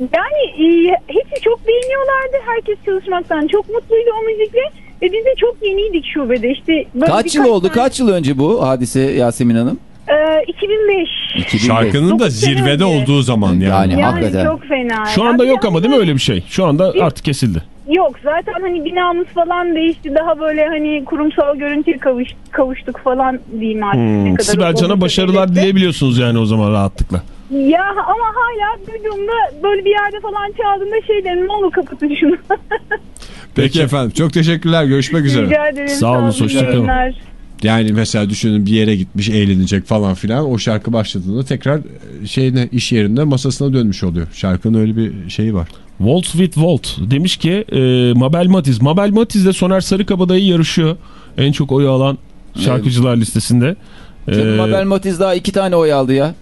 Yani e, hepsi çok beğeniyorlardı. Herkes çalışmaktan çok mutluydu o müzikle. Ve biz de çok yeniydik şubede. İşte Kaç yıl oldu? tane- Kaç yıl önce bu hadise Yasemin Hanım? Ee, 2005. 2005. Şarkının da zirvede önce. olduğu zaman yani. Yani- Yani Hakikaten. çok fena. Şu anda Yani yok ama değil mi öyle bir şey? Şu anda artık kesildi. Yok zaten hani binamız falan değişti. Daha böyle hani kurumsal görüntüye kavuş, kavuştuk falan diyeyim artık. Ne Hmm. kadar Sibel Can'a başarılar devlette. dileyebiliyorsunuz yani o zaman rahatlıkla. Ya ama hala duyduğumda böyle bir yerde falan çaldığında şey derim ne olur kapatın şunu. Peki efendim çok teşekkürler görüşmek üzere. Rica ederim. Sağ olun, iyi hoşça kalın. yayınlar. Yani mesela düşünün bir yere gitmiş eğlenecek falan filan o şarkı başladığında tekrar e, şeyine iş yerinde masasına dönmüş oluyor. Şarkının öyle bir şeyi var. Volt with Volt demiş ki e, Mabel Matiz. Mabel Matiz de Soner Sarıkabadayı yarışıyor. En çok oyu alan şarkıcılar listesinde. Canım Ee, Mabel Matiz daha iki tane oy aldı ya.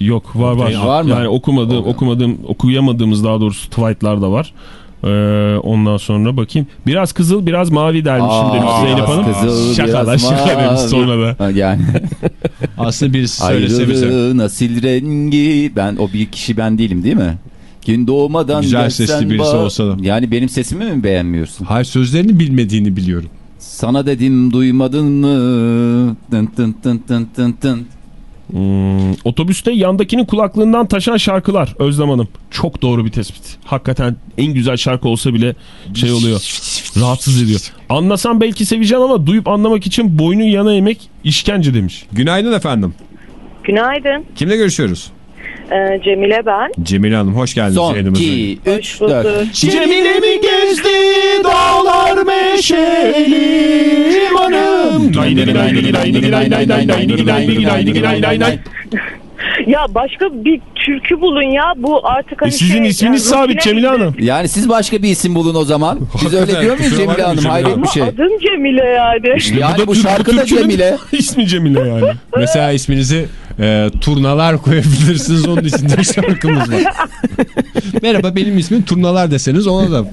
Yok var var. Var mı? Yani okumadığım, okumadığım, okuyamadığımız daha doğrusu tweetler de var. Ee, ondan sonra bakayım. Biraz kızıl biraz mavi dermişim Aa, demiş Zeynep Hanım. kızıl, Şaka biraz şaka demiş sonra da. Yani Aslında birisi söylese bize. nasıl rengi ben o bir kişi ben değilim değil mi? Gün doğmadan Güzel sesli birisi olsa da. Yani benim sesimi mi beğenmiyorsun? Hayır sözlerini bilmediğini biliyorum. Sana dedim duymadın mı? Tın tın tın tın tın tın. Hmm, otobüste yandakinin kulaklığından taşan şarkılar Özlem Hanım. Çok doğru bir tespit. Hakikaten en güzel şarkı olsa bile şey oluyor. rahatsız ediyor. Anlasam belki seveceğim ama duyup anlamak için boynu yana emek işkence demiş. Günaydın efendim. Günaydın. Kimle görüşüyoruz? Ee, Cemile ben. Cemile Hanım hoş geldiniz Son yayınımıza. 2 3 Hoş bulduk. 4. Cemile mi gezdi dağlar meşeli limanım. Ya başka bir türkü bulun ya. Bu artık hani E sizin şey, isminiz yani sabit Cemile. Hanım. Yani siz başka bir isim bulun o zaman. Biz öyle diyor muyuz Cemile Hanım? Cemile Hayret bir şey. Adım Cemile yani. Yani bu Tür- şarkı da Cemile. İsmi Cemile yani. Mesela isminizi e, turnalar koyabilirsiniz onun içinde şarkımız var. Merhaba benim ismim turnalar deseniz ona da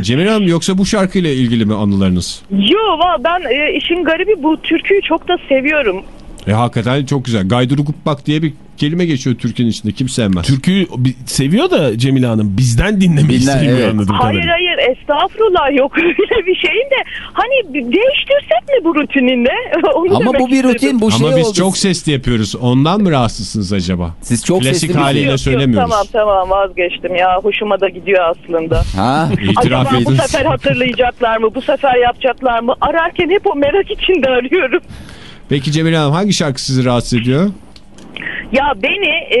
Cemil Hanım yoksa bu şarkıyla ilgili mi anılarınız? Yo ben e, işin garibi bu türküyü çok da seviyorum. E hakikaten çok güzel. Gaydurukupbak diye bir kelime geçiyor Türk'ün içinde. Kim sevmez? Türküyü bi- seviyor da Cemile Hanım bizden dinlemeyi Dinler, seviyor evet. anladığım Hayır kadarıyla. hayır estağfurullah yok öyle bir şeyin de hani değiştirsek mi bu rutininde? Onu Ama bu bir istedim. rutin bu şey Ama biz oldu. çok sesli yapıyoruz. Ondan mı rahatsızsınız acaba? Siz çok Klasik sesli haliyle Yok, yok, söylemiyoruz. Tamam tamam vazgeçtim ya hoşuma da gidiyor aslında. Ha? İtiraf Acaba bu edin. sefer hatırlayacaklar mı? Bu sefer yapacaklar mı? Ararken hep o merak içinde arıyorum. Peki Cemil Hanım hangi şarkı sizi rahatsız ediyor? Ya beni e,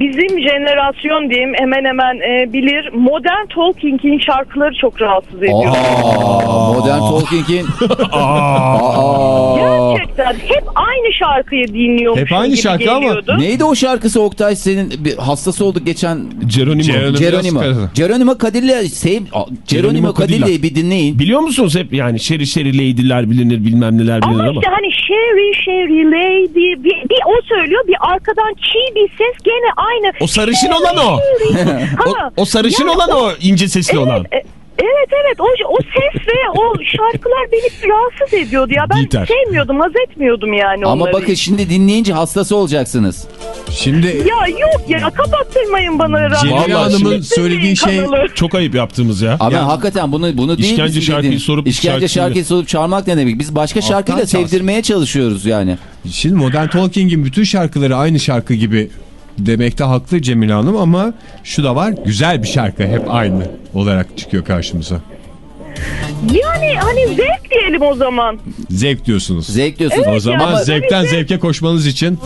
bizim jenerasyon diyeyim hemen hemen e, bilir Modern Talking'in şarkıları çok rahatsız ediyor. Aa, Modern Talking'in Aa. Gerçekten hep aynı şarkıyı dinliyormuşum Hep aynı gibi şarkı ama geliyordu. Neydi o şarkısı Oktay senin bir hastası olduk geçen Geronimo. Geronimo. Geronimo. Kadir'le sev Geronimo. Kadir'le bir dinleyin. Biliyor musunuz hep yani şeri şeri lady'ler bilinir bilmem neler bilinir Ama ama. işte hani Sherry Sherry Lady bir, bir o söylüyor bir arkadan çiğ bir ses gene aynı. O sarışın Sherry, olan o. Sherry. O, Ha, o sarışın ya olan o ince sesli olan. Evet, e- evet evet o, o ses ve o şarkılar beni rahatsız ediyordu ya ben Dieter. sevmiyordum haz etmiyordum yani Ama onları. bakın şimdi dinleyince hastası olacaksınız. Şimdi Ya yok ya kapattırmayın bana. Cemil Vallahi Hanım'ın şimdi- söylediği şey Kanalı. Çok ayıp yaptığımız ya. Ama Ya- hakikaten bunu bunu değil İşkence bizim şarkıyı dediğin- sorup İşkence şarkıyı sorup çağırmak ne demek? Biz başka şarkıyla çalsın. sevdirmeye çalışıyoruz yani. Şimdi Modern Talking'in bütün şarkıları aynı şarkı gibi demekte haklı Cemil Hanım ama şu da var güzel bir şarkı hep aynı olarak çıkıyor karşımıza. Yani hani zevk diyelim o zaman. Zevk diyorsunuz. Zevk diyorsun. o zaman ama- zevkten zevke koşmanız için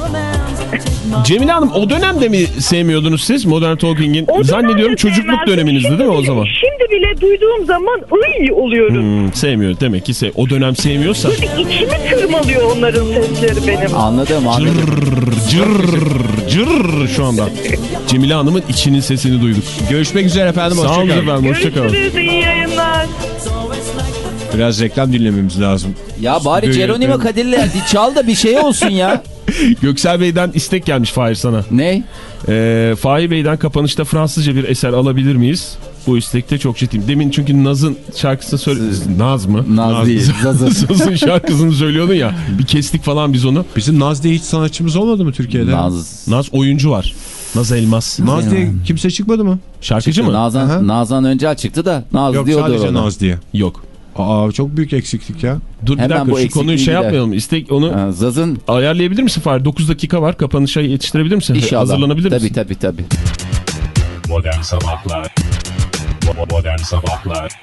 Cemile Hanım o dönemde mi sevmiyordunuz siz Modern Talking'in? Zannediyorum çocukluk Şimdi değil mi o zaman? Şimdi bile duyduğum zaman ıy oluyorum. Hmm, sevmiyor demek ki sev o dönem sevmiyorsa. Böyle içimi tırmalıyor onların sesleri benim. Anladım anladım. Cırr cırr şu anda. Cemile Hanım'ın içinin sesini duyduk. görüşmek üzere efendim. Sağ olun hoşça kalın. efendim hoşçakalın. Görüşürüz iyi yayınlar. Biraz reklam dinlememiz lazım. Ya bari Geronimo Kadir'le çal da bir şey olsun ya. Göksel Bey'den istek gelmiş Fahir sana. Ne? Ee, Fahir Bey'den kapanışta Fransızca bir eser alabilir miyiz? Bu istekte çok ciddiyim. Demin çünkü Naz'ın şarkısını söyle... Naz mı? Naz değil, Zaz'ın. Zaz'ın şarkısını söylüyordun ya. Bir kestik falan biz onu. Bizim Naz diye hiç sanatçımız olmadı mı Türkiye'de? Naz, Naz. Naz oyuncu var. Naz Elmas. diye kimse çıkmadı mı? Şarkıcı mı? Nazan, Aha. Nazan Öncel çıktı da Naz Yok diyordu sadece ona. Naz diye. Yok. Aa çok büyük eksiklik ya. Dur bir Hemen bu dakika şu konuyu şey gider. yapmayalım. İstek onu Ha, Zaz'ın ayarlayabilir misin Fahir? 9 dakika var. Kapanışa yetiştirebilir misin? inşallah. Hazırlanabilir tabii, misin? Tabii tabii Modern Sabahlar Bo- Modern Sabahlar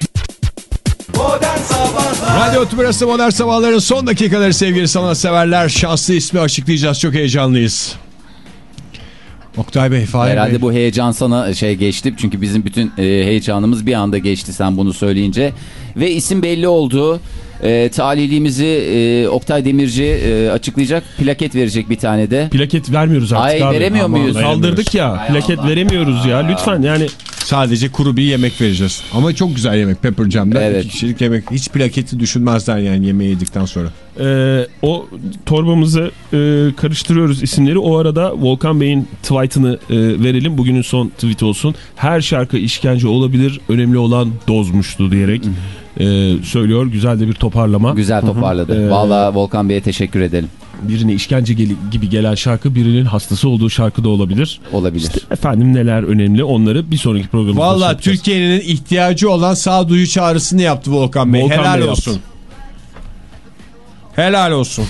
Modern Sabahlar Radyo Tübrası Modern Sabahların son dakikaları sevgili sanatseverler. Şanslı ismi açıklayacağız. Çok heyecanlıyız. Oktay Bey, Fahir Herhalde Bey. bu heyecan sana şey geçti. Çünkü bizim bütün e, heyecanımız bir anda geçti sen bunu söyleyince. Ve isim belli oldu. E, talihliğimizi e, Oktay Demirci e, açıklayacak. Plaket verecek bir tane de. Plaket vermiyoruz artık Ay, abi. veremiyor Aman, muyuz? Kaldırdık ya. Ay plaket Allah. veremiyoruz ya. Lütfen yani Sadece kuru bir yemek vereceğiz. Ama çok güzel yemek Pepper Jam'da. Evet. İki kişilik yemek. Hiç plaketi düşünmezler yani yemeği yedikten sonra. Ee, o torbamızı e, karıştırıyoruz isimleri. O arada Volkan Bey'in tweetini e, verelim. Bugünün son tweet olsun. Her şarkı işkence olabilir. Önemli olan dozmuştu diyerek e, söylüyor. Güzel de bir toparlama. Güzel toparladı. Ee, Vallahi Volkan Bey'e teşekkür edelim. Birine işkence gibi gelen şarkı birinin hastası olduğu şarkı da olabilir. Olabilir. Efendim neler önemli onları bir sonraki programımızda Valla. Türkiye'nin ihtiyacı olan sağduyu çağrısını yaptı Volkan Bey. Volkan Helal Bey olsun. yaptı. Helal olsun.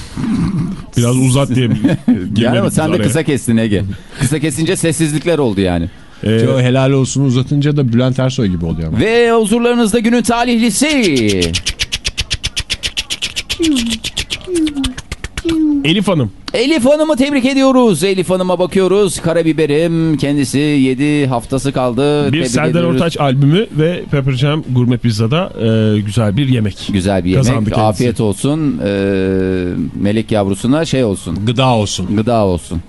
Biraz uzat diye Yani ama sen de araya. kısa kestin Ege. Kısa kesince sessizlikler oldu yani. Ee, Yo, helal olsun uzatınca da Bülent Ersoy gibi oluyor ama. Ve huzurlarınızda günün talihlisi. Elif Hanım. Elif Hanım'ı tebrik ediyoruz. Elif Hanım'a bakıyoruz. Karabiberim kendisi 7 haftası kaldı. Bir Tebrik Serdar ediyoruz. Ortaç albümü ve Pepper Jam Gourmet Pizza'da e, güzel bir yemek. Güzel bir Kazandı yemek. kendisi. Afiyet olsun. Ee, melek yavrusuna şey olsun. Gıda olsun. Gıda olsun.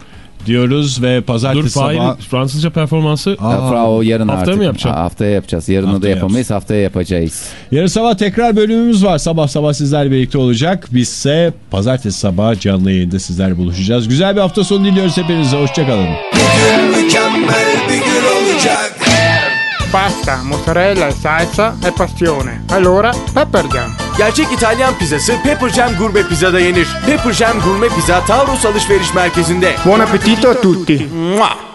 Diyoruz ve Dur pazartesi Fahir'in sabah... Fransızca performansı Aa, Frau yarın haftaya artık. mı yapacağım? Ha, haftaya yapacağız. Yarını da Haftaya yapamayız. Haftaya yapacağız. Yarın sabah tekrar bölümümüz var. Sabah sabah sizlerle birlikte olacak. Bizse pazartesi sabah canlı yayında sizlerle buluşacağız. Güzel bir hafta sonu diliyoruz hepinize. Hoşçakalın. Mükemmel bir gün olacak pasta, mozzarella salsa e passione. Allora, pepper jam. Gerçek İtalyan pizzası Pepper Jam Gurme Pizza'da yenir. Pepper Jam Gurme Pizza Taurus Alışveriş Merkezi'nde. Buon appetito a tutti. Mua!